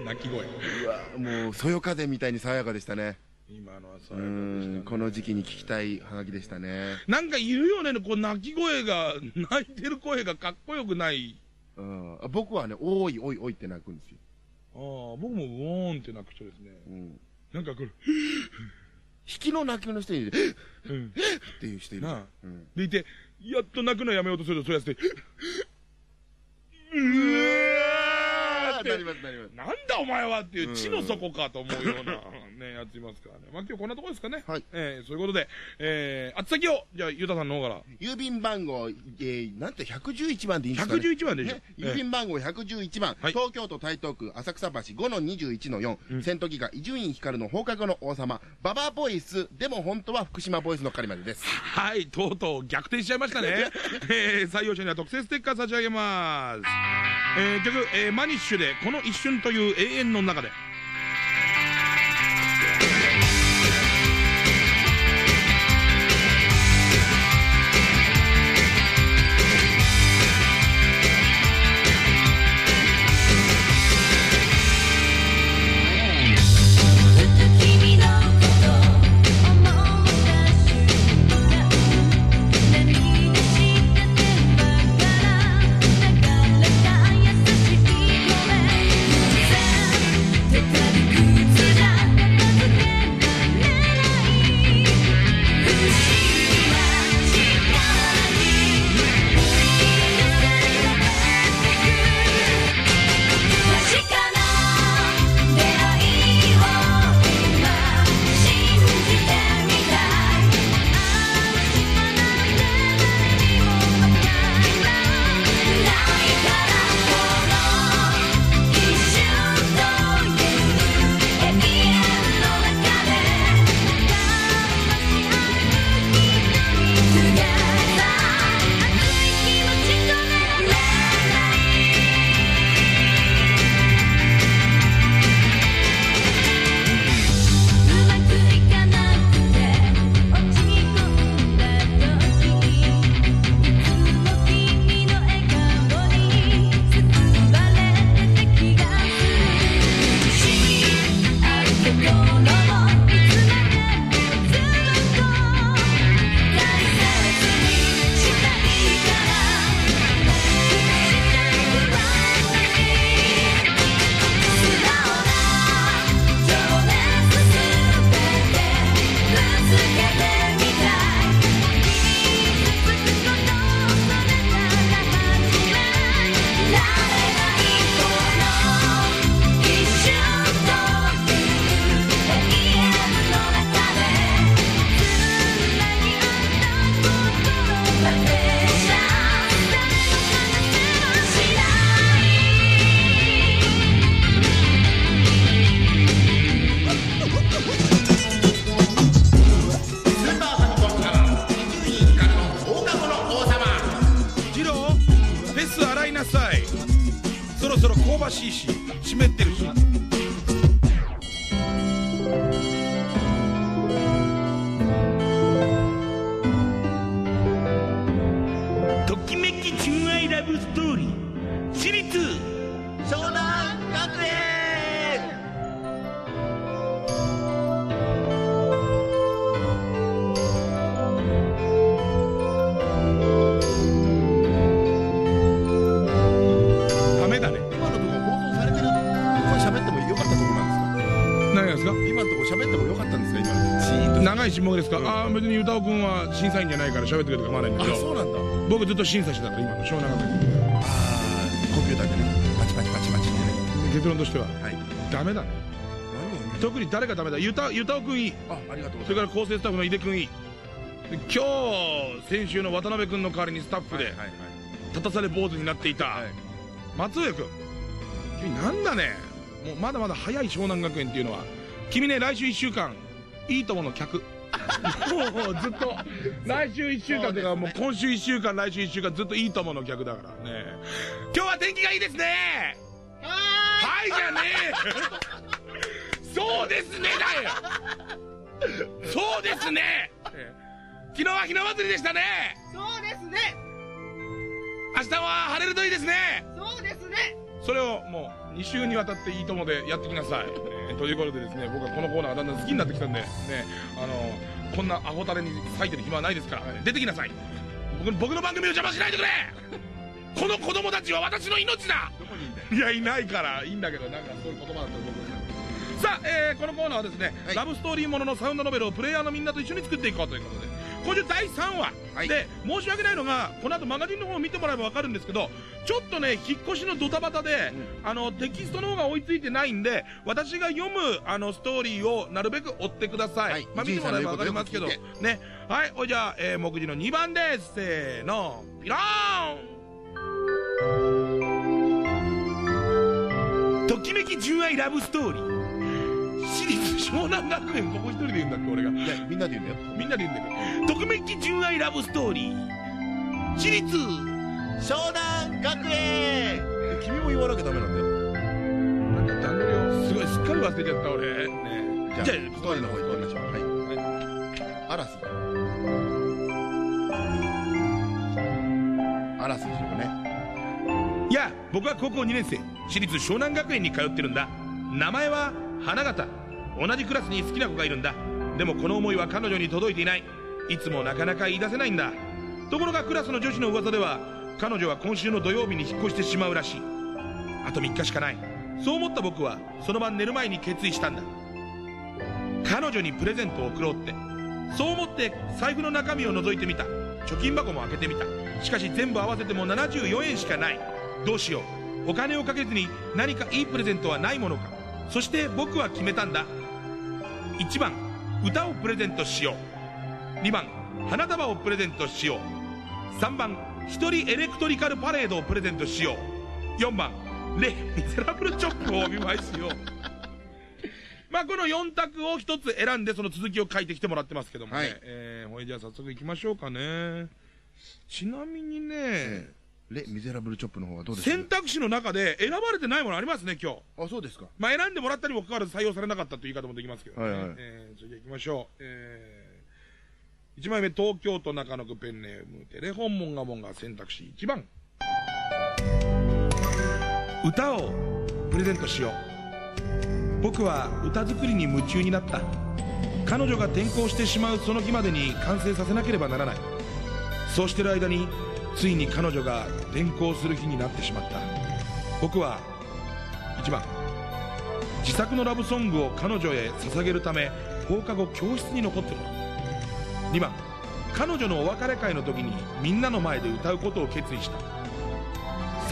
泣き声。うわもう、そよ風みたいに爽やかでしたね。今のはう爽やかでしたねん、この時期に聞きたいハガキでしたね。なんかいるよね、こう泣き声が、泣いてる声がかっこよくない。うん、僕はね、おいおいおいって泣くんですよ。ああ、僕もうおーんって泣く人ですね。うん。なんかこれ、引きの泣きの人に、っうん。ていう人いる。なあ。うん。でいて、やっと泣くのやめようとすると、そうやって、うわーってなります、なります。なんだお前はっていう地の底かと思うような、ね、やついますからね。まあ今日こんなとこですかね。はいえーそういうことで、えー、あつ先を、じゃあ、ゆうたさんの方から。郵便番号、えー、なんて111番でいいんですかね。111番でしょね、郵便番号111番、はい東京都台東区浅草橋5-21-4、戦闘機が伊集院光の放課後の王様、ババアボイス、でも本当は福島ボイスの係までです。はい、とうとう逆転しちゃいましたね。えー、採用者には特製ステッカー差し上げます。えー、曲、えー、マニッシュで、この一瞬という永遠の中で。審査員じゃないから喋ってくれて構わないんだけど。あそうなんだ。僕ずっと審査してたから今の湘南学院あーコンピューターでね。パチパチパチパチってね。結論としてははい。ダメだね。特に誰がダメだ？ゆたゆたおくんいい。あありがとうごそざいれから構成スタッフの井出くんいい。で今日先週の渡辺君の代わりにスタッフで立たされ坊主になっていた、松上君君なんだね？もうまだまだ早い湘南学園っていうのは。君ね来週1週間いいともの客もうずっと。来週1週間とかもう今週1週間来週1週間ずっといいともの客だから。ね。今日は天気がいいですね。はいじゃねえ。そうですねだよ。そうですね。昨日はひな祭りでしたね。そうですね。明日は晴れるといいですね。そうですねそれをもう2週にわたっていいともでやってきなさい、えーということでですね僕はこのコーナーがだんだん好きになってきたんでねあのこんなアホタレに割いてる暇はないですから、出てきなさい。僕僕の番組を邪魔しないでくれ。この子供たちは私の命だ。どこにいんだよ。いやいないからいいんだけどなんかそういう言葉だったら僕さあ、えーこのコーナーはですね、はい。ラブストーリーもののサウンドノベルをプレイヤーのみんなと一緒に作っていこうということで今週第3話、はいで申し訳ないのがこの後マガジンの方を見てもらえば分かるんです。けどちょっとね引っ越しのドタバタで、あのテキストの方が追いついてないんで私が読むあのストーリーをなるべく追ってください、はいまあ、見てもらえば分かります。けどねはいおじゃあ、えー、目次の2番です。せーのピローンときめき純愛ラブストーリー私立湘南学園ここ一人で言うんだっけ俺が。いやみんなで言うんだよ。みんなで言うんだけどときめき純愛ラブストーリー。私立湘南学園。君も言わなきゃダメなんだよ。なんか段取りをすごいすっかり忘れちゃった俺。ねじゃあじゃあストーリーの方行ってみましょう。はい。アラスアラスでしょうかね。いや僕は高校2年生。私立湘南学園に通ってるんだ。名前は花形。同じクラスに好きな子がいるんだ。でもこの思いは彼女に届いていない。いつもなかなか言い出せないんだ。ところがクラスの女子の噂では彼女は今週の土曜日に引っ越してしまうらしい。あと3日しかない。そう思った僕はその晩寝る前に決意したんだ。彼女にプレゼントを贈ろうって。そう思って財布の中身を覗いてみた。貯金箱も開けてみた。しかし全部合わせても74円しかない。どうしよう。お金をかけずに何かいいプレゼントはないものか。そして僕は決めたんだ。1番歌をプレゼントしよう。2番花束をプレゼントしよう。3番一人エレクトリカルパレードをプレゼントしよう。4番レ・ミゼラブルチョップをお見舞いしよう。まあこの4択を1つ選んでその続きを書いてきてもらってますけどもね、はい。えーほいじゃあ早速いきましょうかね。ちなみにね、えレ・ミゼラブルチョップの方はどうです？か選択肢の中で選ばれてないものありますね今日。あそうですか。まあ選んでもらったにもかかわらず採用されなかったという言い方もできますけどね、はいはい。えーそれじゃあ行きましょう、え1枚目東京都中野区ペンネームテレフォンモンガモンガ選択肢1番。歌をプレゼントしよう。僕は歌作りに夢中になった。彼女が転校してしまうその日までに完成させなければならない。そうしてる間についに彼女が転校する日になってしまった。僕は1番自作のラブソングを彼女へ捧げるため放課後教室に残ってもらう2番彼女のお別れ会の時にみんなの前で歌うことを決意した。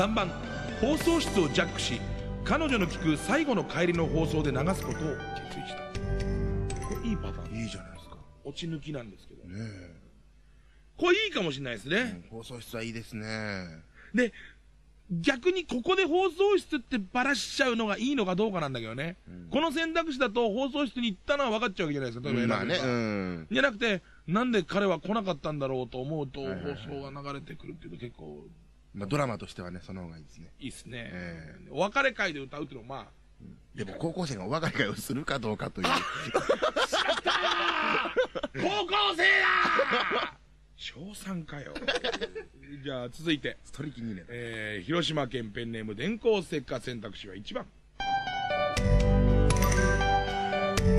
3番放送室をジャックし彼女の聞く最後の帰りの放送で流すことを決意した。これいいパターン。いいじゃないですか。落ち抜きなんですけど。ねえこれいいかもしれないですね、うん放送室はいいですね。で逆にここで放送室ってばらしちゃうのがいいのかどうかなんだけどね、この選択肢だと放送室に行ったのは分かっちゃうわけじゃないですか、例えばまあねうん。じゃなくて、なんで彼は来なかったんだろうと思うと、放送が流れてくるっていうの結構。まあドラマとしてはねその方がいいですね。いいですね、えお別れ会で歌うっていうのは、まあ、でも高校生がお別れ会をするかどうかという。高校生だ小3かよ。じゃあ続いて、取り気にねえー広島県ペンネーム電光石火選択肢は1番。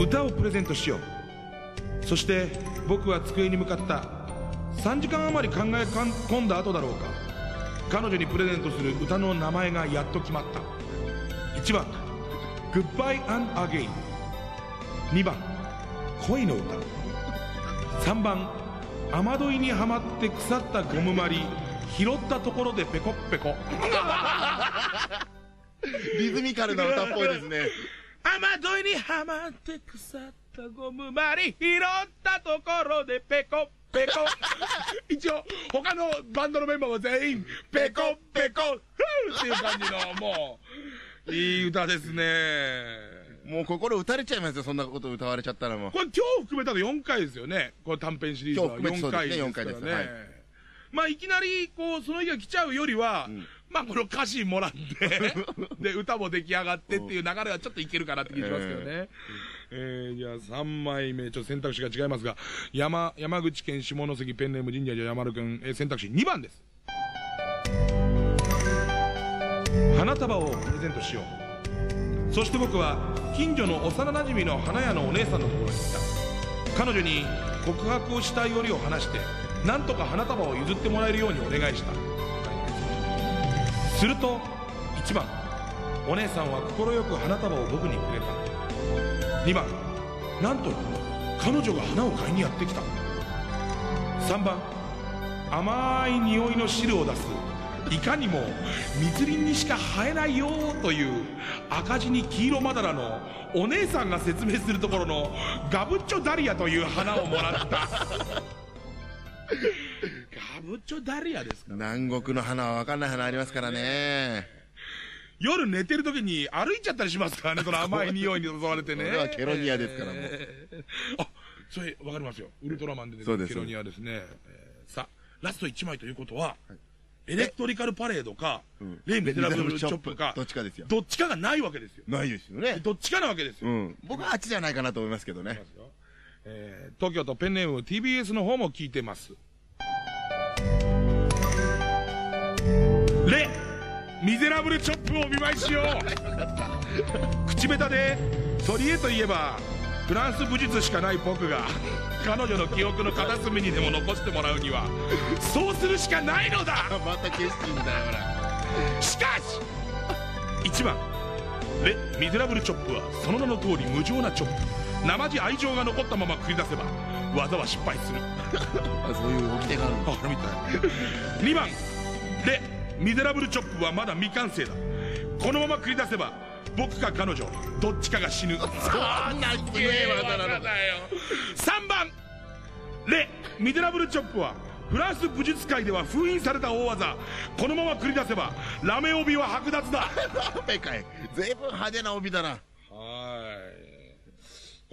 歌をプレゼントしよう。そして僕は机に向かった。3時間余り考え込んだ後だろうか。彼女にプレゼントする歌の名前がやっと決まった。1番。Goodbye and Again 2番。恋の歌。3番雨どいにはまって腐ったゴムまり拾ったところでペコッペコ。リズミカルな歌っぽいですね。雨どいにはまって腐ったゴムまり拾ったところでペコッペコ。一応他のバンドのメンバーも全員ペコッペコ。フーっていう感じのもういい歌ですねもう心打たれちゃいますよ、そんなこと歌われちゃったらもう。これ今日含めたら4回ですよね。これ短編シリーズは。今日含めて4回ですすね。四回ですはい。まあいきなりこうその日が来ちゃうよりは、まあこの歌詞もらって で歌も出来上がってっていう流れはちょっといけるかなって気がしますけどね、えー、じゃあ3枚目。ちょっと選択肢が違いますが山山口県下関ペンネーム神社じゃ山丸君、えー選択肢2番です。花束をプレゼントしようそして僕は近所の幼なじみの花屋のお姉さんのところに行った。彼女に告白をしたい折を話してなんとか花束を譲ってもらえるようにお願いした。すると1番お姉さんは快く花束を僕にくれた。2番なんと彼女が花を買いにやってきた。3番甘い匂いの汁を出す。いかにも密林にしか生えないよという赤字に黄色まだらのお姉さんが説明するところのガブッチョダリアという花をもらった。ガブッチョダリアですか？南国の花は分かんない花ありますからね。夜寝てる時に歩いちゃったりしますからね。その甘い匂いに襲われてね。それはケロニアですからもう。えー。あそれ分かりますよ。ウルトラマンで出てるケロニアですね、えー。さあラスト1枚ということは、エレクトリカルパレードか、ん。レイ・メゼラブルチョップかどっちかですよ。どっちかがないわけですよ。ないですよね。どっちかなわけですよ、うん。僕はあっちじゃないかなと思いますけどね。えー東京都ペンネーム TBS の方も聞いてます。レ・ミゼラブルチョップをお見舞いしよう。口下手で取り柄といえばフランス武術しかない僕が彼女の記憶の片隅にでも残してもらうにはそうするしかないのだ。また決心だよ、ほら。しかし1番レ・ミゼラブルチョップはその名の通り無情なチョップ。生地愛情が残ったまま繰り出せば技は失敗する。あそういう掟があるんだ。あれみた。い2番レ・ミゼラブルチョップはまだ未完成だ。このまま繰り出せば僕か彼女どっちかが死ぬ。そんなすげえ技なのだよ3番レ・ミゼラブルチョップはフランス武術界では封印された大技。このまま繰り出せばラメ帯は剥奪だ。雨かい。随分派手な帯だな。はい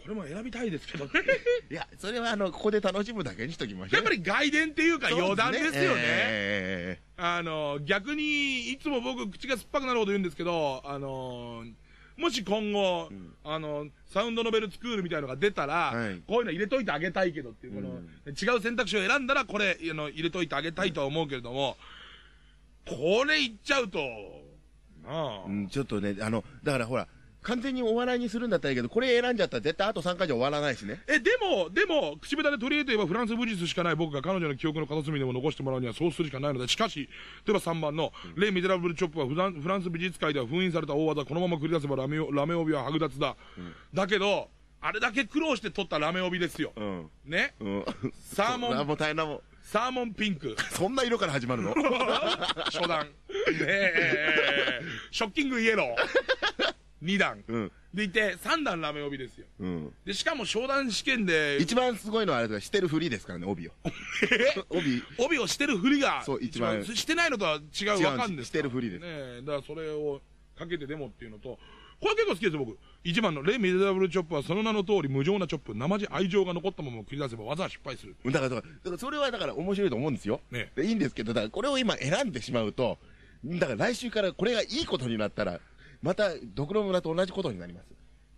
これも選びたいですけどね。いや、それはあの、ここで楽しむだけにしときましょう。やっぱり外伝っていうか余談ですよね。えあの逆にいつも僕口が酸っぱくなるほど言うんですけどあのもし今後、あのサウンドノベルスクールみたいのが出たら、はい。こういうの入れといてあげたいけどっていう、この違う選択肢を選んだらこれあの入れといてあげたいとは思うけれどもこれ言っちゃうとなあ、えうん、ちょっとね、あの、だからほら、完全にお笑いにするんだったらいいけど、これ選んじゃったら絶対あと3回じゃ終わらないしね。えでも、でも、口下手で取り入れていえばフランス武術しかない僕が彼女の記憶の片隅でも残してもらうにはそうするしかないので、しかし、例えば3番の、レイ・ミゼラブル・チョップはフランフランス美術界では封印された大技、このまま繰り出せばラメオラメ帯は剥奪だ。だけど、あれだけ苦労して取ったラメ帯ですよ。うん。ね？うん。サーモンもう大変なもん。サーモンピンク。そんな色から始まるの？初段。ねえ、ショッキングイエロー。2段。うん。でいて、3段ラメ帯ですよ。うん。で、しかも商談試験で、一番すごいのはあれだしてるふりですからね、帯を。帯、帯をしてるふりがそう一番してないのとは違うわかんですしてるふりですねえだからそれをかけてでもっていうのとこれ結構好きですよ僕1番のレイ・ミゼラブルチョップはその名の通り無情なチョップ生地愛情が残ったまま繰り出せば技は失敗するだから、だから、だからそれはだから面白いと思うんですよ。ねでいいんですけど、だからこれを今選んでしまうと、だから来週からこれがいいことになったら、また、ドクロ村と同じことになります。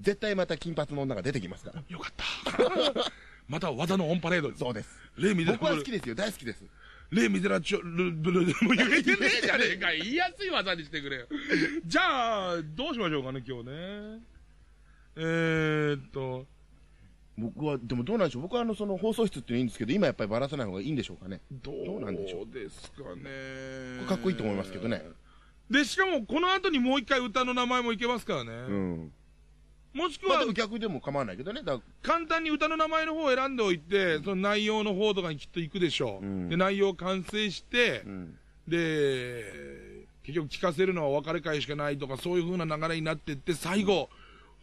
絶対また金髪の女が出てきますから。よかった また技のオンパレードそうです。レイ・ミゼラ僕は好きですよ、大好きです。レイ・ミゼラチョルブルもう言えてねえじゃねえか言いやすい技にしてくれよじゃあどうしましょうかね今日ねえー、っと僕は、でもどうなんでしょう。僕はあの、その放送室っていいいんですけど、今やっぱりばらさない方がいいんでしょうかね。どどうなんでしょううですかねかっこいいと思いますけどね。でしかもこの後にもう一回歌の名前もいけますからね、うん。もしくはまあでも逆でも構わないけどね。だか簡単に歌の名前の方を選んでおいて、その内容の方とかにきっと行くでしょう。うんで、内容を完成して、らうん。で、結局聞かせるのはお別れ会しかないとか、そういう風な流れになってって、最後、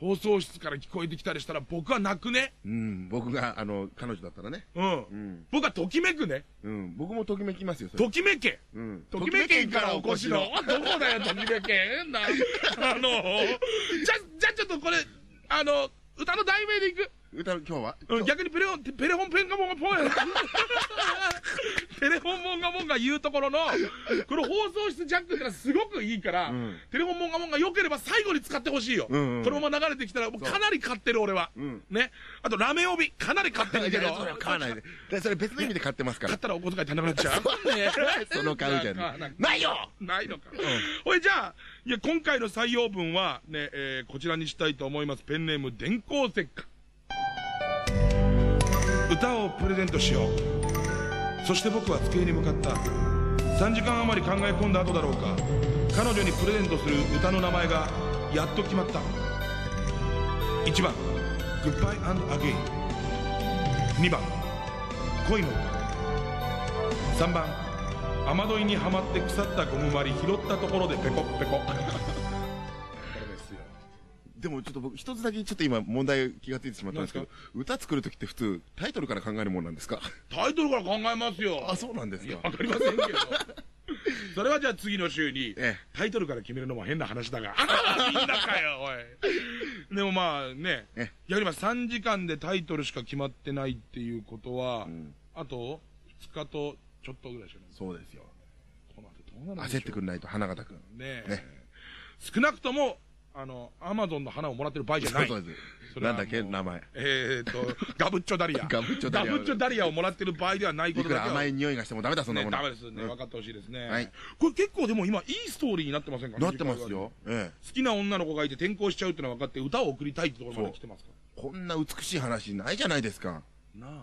放送室から聞こえてきたりしたら、僕は泣くね。うん。僕が、あの、彼女だったらね。うん。うん。僕はときめくね。うん。僕もときめきますよ。ときめけ。うん。ときめけんからお越しの。どこだよ、ときめけんな。あの、じゃ、じゃ、ちょっとこれ、あの、歌の題名でいく。歌う、今日は？うん逆にペレホン、ペレホンペンガモンがポンや テレフォンモンガモンが言うところの、この放送室ジャックってのはすごくいいから、うんテレフォンモンガモンが良ければ最後に使ってほしいよ。うんうんこのまま流れてきたら、もうかなり買ってる俺は。うんね。あと、ラメ帯、かなり買ってるけど。それは買わないで。でそれ別の意味で買ってますから買っ。たらお小遣い足んなくなっちゃ う。ねその買うじゃんないよないのか。ほいじゃあ、いや、今回の採用文は、ね、えーこちらにしたいと思います。ペンネーム、電光石火。歌をプレゼントしよう。そして僕は机に向かった。3時間余り考え込んだ後だろうか。彼女にプレゼントする歌の名前が、やっと決まった。1番、Goodbye and Again。2番、恋の歌。3番雨どいにはまって腐ったゴムまり拾ったところでペコペコでもちょっと僕、一つだけちょっと今問題気がついてしまったんですけど、歌作るときって普通、タイトルから考えるもんなんですか？タイトルから考えますよ。あ、そうなんですいやかわかりませんけど。それはじゃあ次の週にええ。タイトルから決めるのも変な話だが。みんなかよおい。でもまあねえ逆にまあ3時間でタイトルしか決まってないっていうことは、ん。あと2日とちょっとぐらいしかない。そうですよ。この後どうなるんでしょう。焦ってくんないと、花形くん。ねえ。ね。少なくともあのアマゾンの花をもらってる場合じゃない そうです。なんだっけ？名前。えー、と、ガブッチョダリア。ガブッチョダリアガブッチョダリアをもらってる場合ではないことだけは甘い匂いがしてもダメだ、そんなね、もの。ダメですね。うん分かってほしいですね。はいこれ結構でも今、いいストーリーになってませんか？なってますよ。ええ。好きな女の子がいて転校しちゃうってのは分かって、歌を送りたいってところまで来てますか？こんな美しい話ないじゃないですか。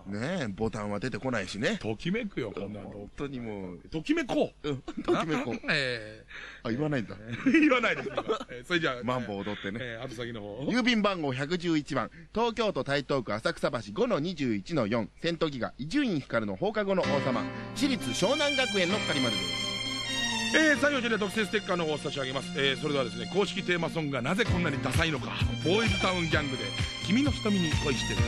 ねえ、ボタンは出てこないしね。ときめくよ、こんなの本。当にもう、ときめこう。うん、ときめこう。えあ、言わないんだ。ー 言わないです、今。えーそれじゃあ。マンボウ踊ってね。えー、後先の方。郵便番号111番、東京都台東区浅草橋5-21-4、戦闘機が伊集院光の放課後の王様、私立湘南学園の係までです。えー、作業中で特製ステッカーの方を差し上げます。えー、それではですね、公式テーマソングがなぜこんなにダサいのか、ボーイズタウンギャングで、君の瞳に恋してる。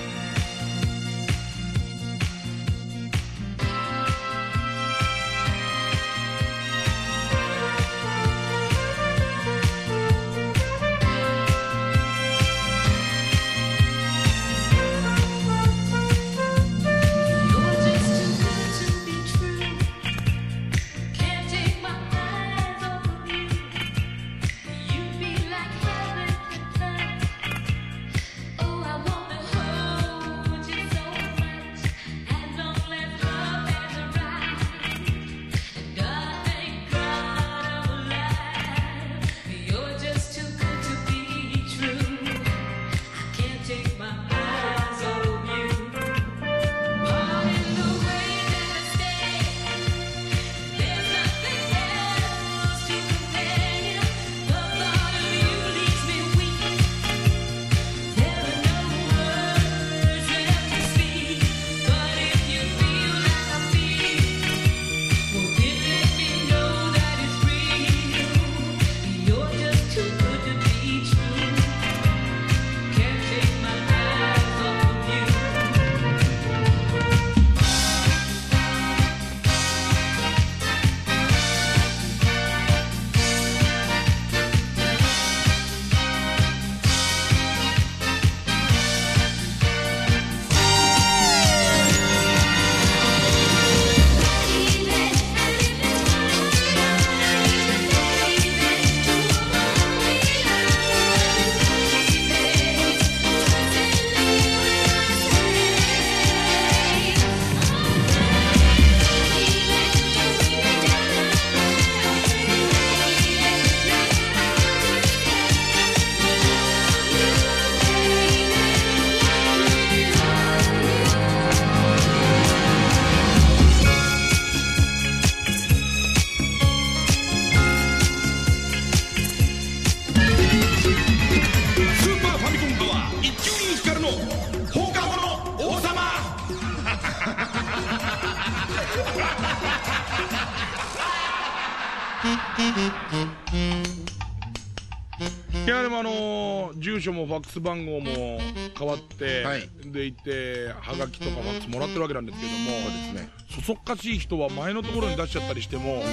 住所もファックス番号も変わって、はい。でいてはがきとかファックスもらってるわけなんですけどもそうですね。そそっかしい人は前のところに出しちゃったりしても、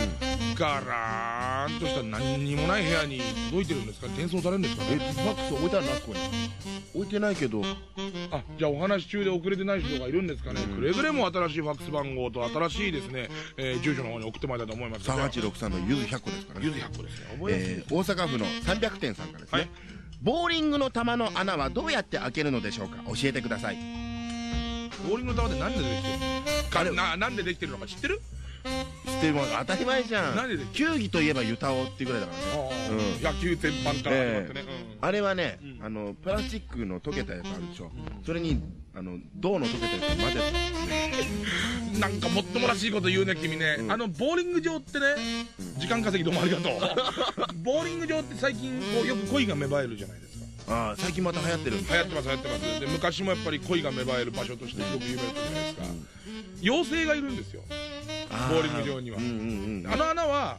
ガラーンとした何にもない部屋に届いてるんですか？転送されるんですかえねファックス置いてあるなあそこに。置いてないけど。あじゃあお話中で遅れてない人がいるんですかね、くれぐれも新しいファックス番号と新しいですね、えー住所の方に送ってもらいたいと思います3863のゆず100個ですからね。ゆず100個ですね。覚えやすい。えー大阪府の300店さんからですね、はいボーリングの球の穴はどうやって開けるのでしょうか？教えてください。ボーリングの球って何でできてるななんでできてるのか知ってる？知ってるもん当たり前じゃん。何で？で球技といえばユタオっていうぐらいだからね。うん。野球全般から始まってね、あれはね、うん。あのプラスチックの溶けたやつあるでしょ、それにあの銅の溶けたやつ混ぜうんなんかもっともらしいこと言うね君ね、うん。あのボーリング場ってね、時間稼ぎどうもありがとう。ボーリング場って最近こうよく恋が芽生えるじゃないですか最近また流行ってるんだ。流行ってます流行ってます。で昔もやっぱり恋が芽生える場所としてすごく有名だったじゃないですか、妖精がいるんですよ。あボーリング場には。うんうんうん。あの穴は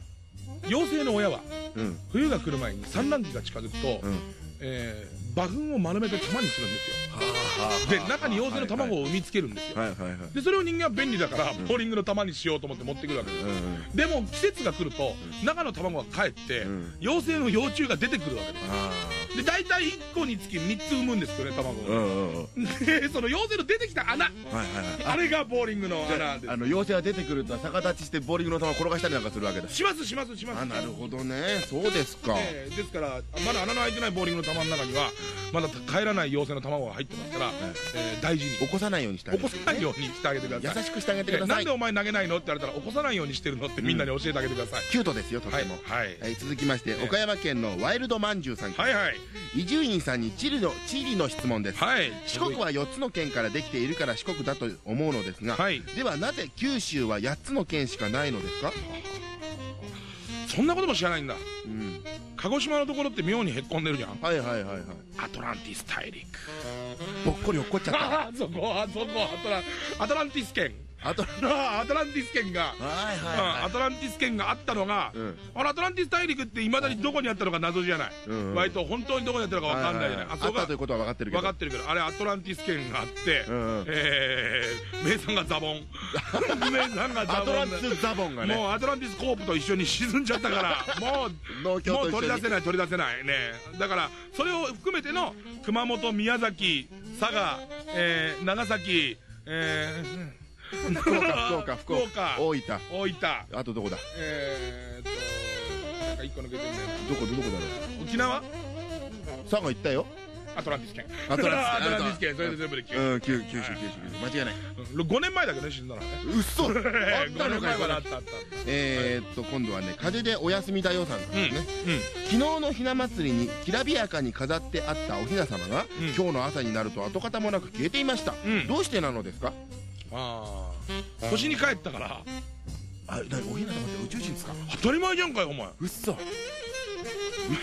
妖精の親はうん。冬が来る前に産卵期が近づくと、うん。えー馬糞を丸めて玉にするんですよ。はあで中に妖精の卵を産みつけるんですよ、はいはいはい。でそれを人間は便利だからボーリングの玉にしようと思って持ってくるわけですうんうん。でも季節が来ると中の卵が帰ってうん。妖精の幼虫が出てくるわけですあで大体1個につき3つ産むんですよね卵。をうんうん。でその妖精の出てきた穴。はいはいはい。あれがボーリングの穴です。あの妖精が出てくると逆立ちしてボーリングの球を転がしたりなんかするわけだ。しますしますします。あなるほどね。そうですか。ええですからまだ穴の開いてないボーリングの玉の中にはまだ帰らない妖精の卵が入ってますから、えー大事に。起こさないようにしてあげて起こさないようにしてあげてください。優しくしてあげてくえださい。なんでお前投げないのって言われたら起こさないようにしてるのってみんなに教えてあげてください、キュートですよとはいても。はいはい。続きまして岡山県のワイルドまんじゅうさんはいはい伊集院さんに地理の地理の質問です。はい。四国は4つの県からできているから四国だと思うのですが、はい。ではなぜ九州は8つの県しかないのですか、そんなことも知らないんだ。うん、鹿児島のところって妙にへっこんでるじゃん。はいはいはいはい。アトランティス大陸。ぼっこり落っこっちゃった。あ そこあそこアトラアトランティス圏あとあ アトランティス圏が、アトランティス圏があったのが、うん。あのアトランティス大陸っていまだにどこにあったのか謎じゃない、割と本当にどこにあったのかい分かんないじゃない、あそこがということは分かってるけど。分かってるけど。あれアトランティス圏があって、えー、名産がザボン。名産がザアトランボンティスザボンがね。もうアトランティスコープと一緒に沈んじゃったから もうもう取り出せない取り出せない。ね。だからそれを含めての熊本宮崎佐賀、えー、長崎えー福岡福岡福岡。大分。大分。あとどこだ？えー、っとなんか一個抜けてんだよどこどこだろな沖縄？う佐賀行ったよ。アトランティス圏アトランティス それで全部で9うん九九州九州九州。間違いない。5年前だけどね死んだのはね。うっそあっ5たのかよあったあった。えーっと今度はね風でお休みだよさんなんですね、うん。昨日のひな祭りにきらびやかに飾ってあったおひな様が、うん。今日の朝になると跡形もなく消えていました、うん。どうしてなのですか？ああ。星に帰ったから。あなおひな様って宇宙人ですか？当たり前じゃんかよお前。うっそ宇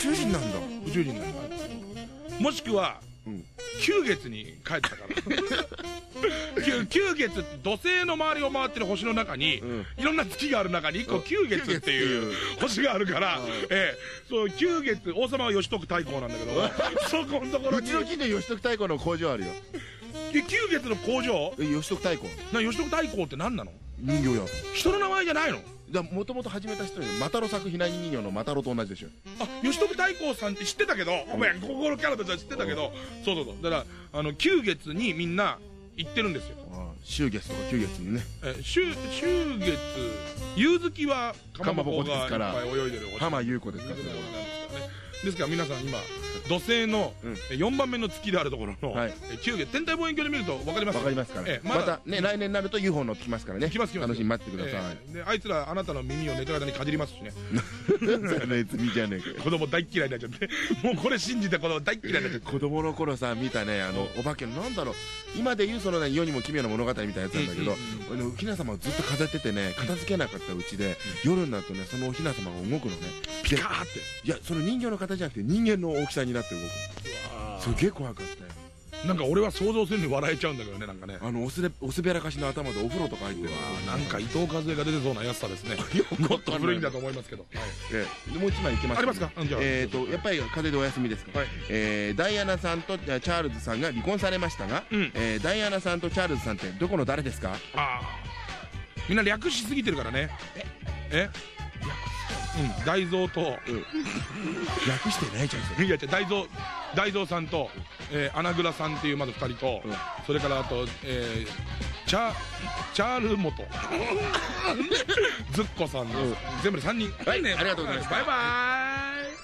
宙人なんだ。宇宙人なんだもしくは、うん。九月に帰ったから。九九月って土星の周りを回ってる星の中に、うん。いろんな月がある中に一個うん。九月っていう星があるから、うん。ええ。そう九月王様は義徳太閤なんだけどそこのところに。うちの近所義徳太鼓の工場あるよで九月の工場？え義徳太鼓な義徳太閤って何なの？人形や人の名前じゃないの？もともと始めた人にマタロ作品人形のマタロと同じでしょ。あ義徳太閤さんって知ってたけど、ごめん。ここのキャラとしては知ってたけど、そうそうそう。だからあの九月にみんな行ってるんですよ。ああ秋月とか九月にね。え週週月夕月はかまぼこがいっかまぼぱい泳いでる星浜優子ですからね。ですから皆さん今土星のうん。4番目の月であるところの、はい。え九月天体望遠鏡で見ると分かりますわかりますから、ええまたね来年になると UFO 乗ってきますからね。来ます来ます。楽しみに待っててください、あいつらあなたの耳を寝てる間にかじりますしね。子供大っ嫌いになっちゃって。もうこれ信じて子供大っ嫌いになっちゃって。子供の頃さ見たねあのお化けのなんだろう。今で言うそのね世にも奇妙な物語みたいなやつなんだけど、あのおひな様をずっと飾っててね片付けなかったうちで、夜になるとねそのおひな様が動くのね。ピカーって。いやその人形の形じゃなくて人間の大きさになって動く。すげえ怖かったよ。なんか俺は想像するに笑えちゃうんだけどねなんかね。あのおすれおすべらかしの頭でお風呂とか入ってる。なんか伊藤和恵が出てそうな安さですね。もっと古いんだと思いますけど、はい。えもう一枚いきますありますか？うんじゃあ。えー、とやっぱり風邪でお休みですか、はい。えーダイアナさんとチャールズさんが離婚されましたが、うん。えーダイアナさんとチャールズさんってどこの誰ですか？ああみんな略しすぎてるからね。え？うん。大蔵と。略してないじゃんそれ。いや違う大蔵大蔵さんと、えー、穴倉さんっていうまず2人と、うん。それからあと、えー、チャチャール元。ズッコさんの、全部で3人。はいありがとうございますバイバーイ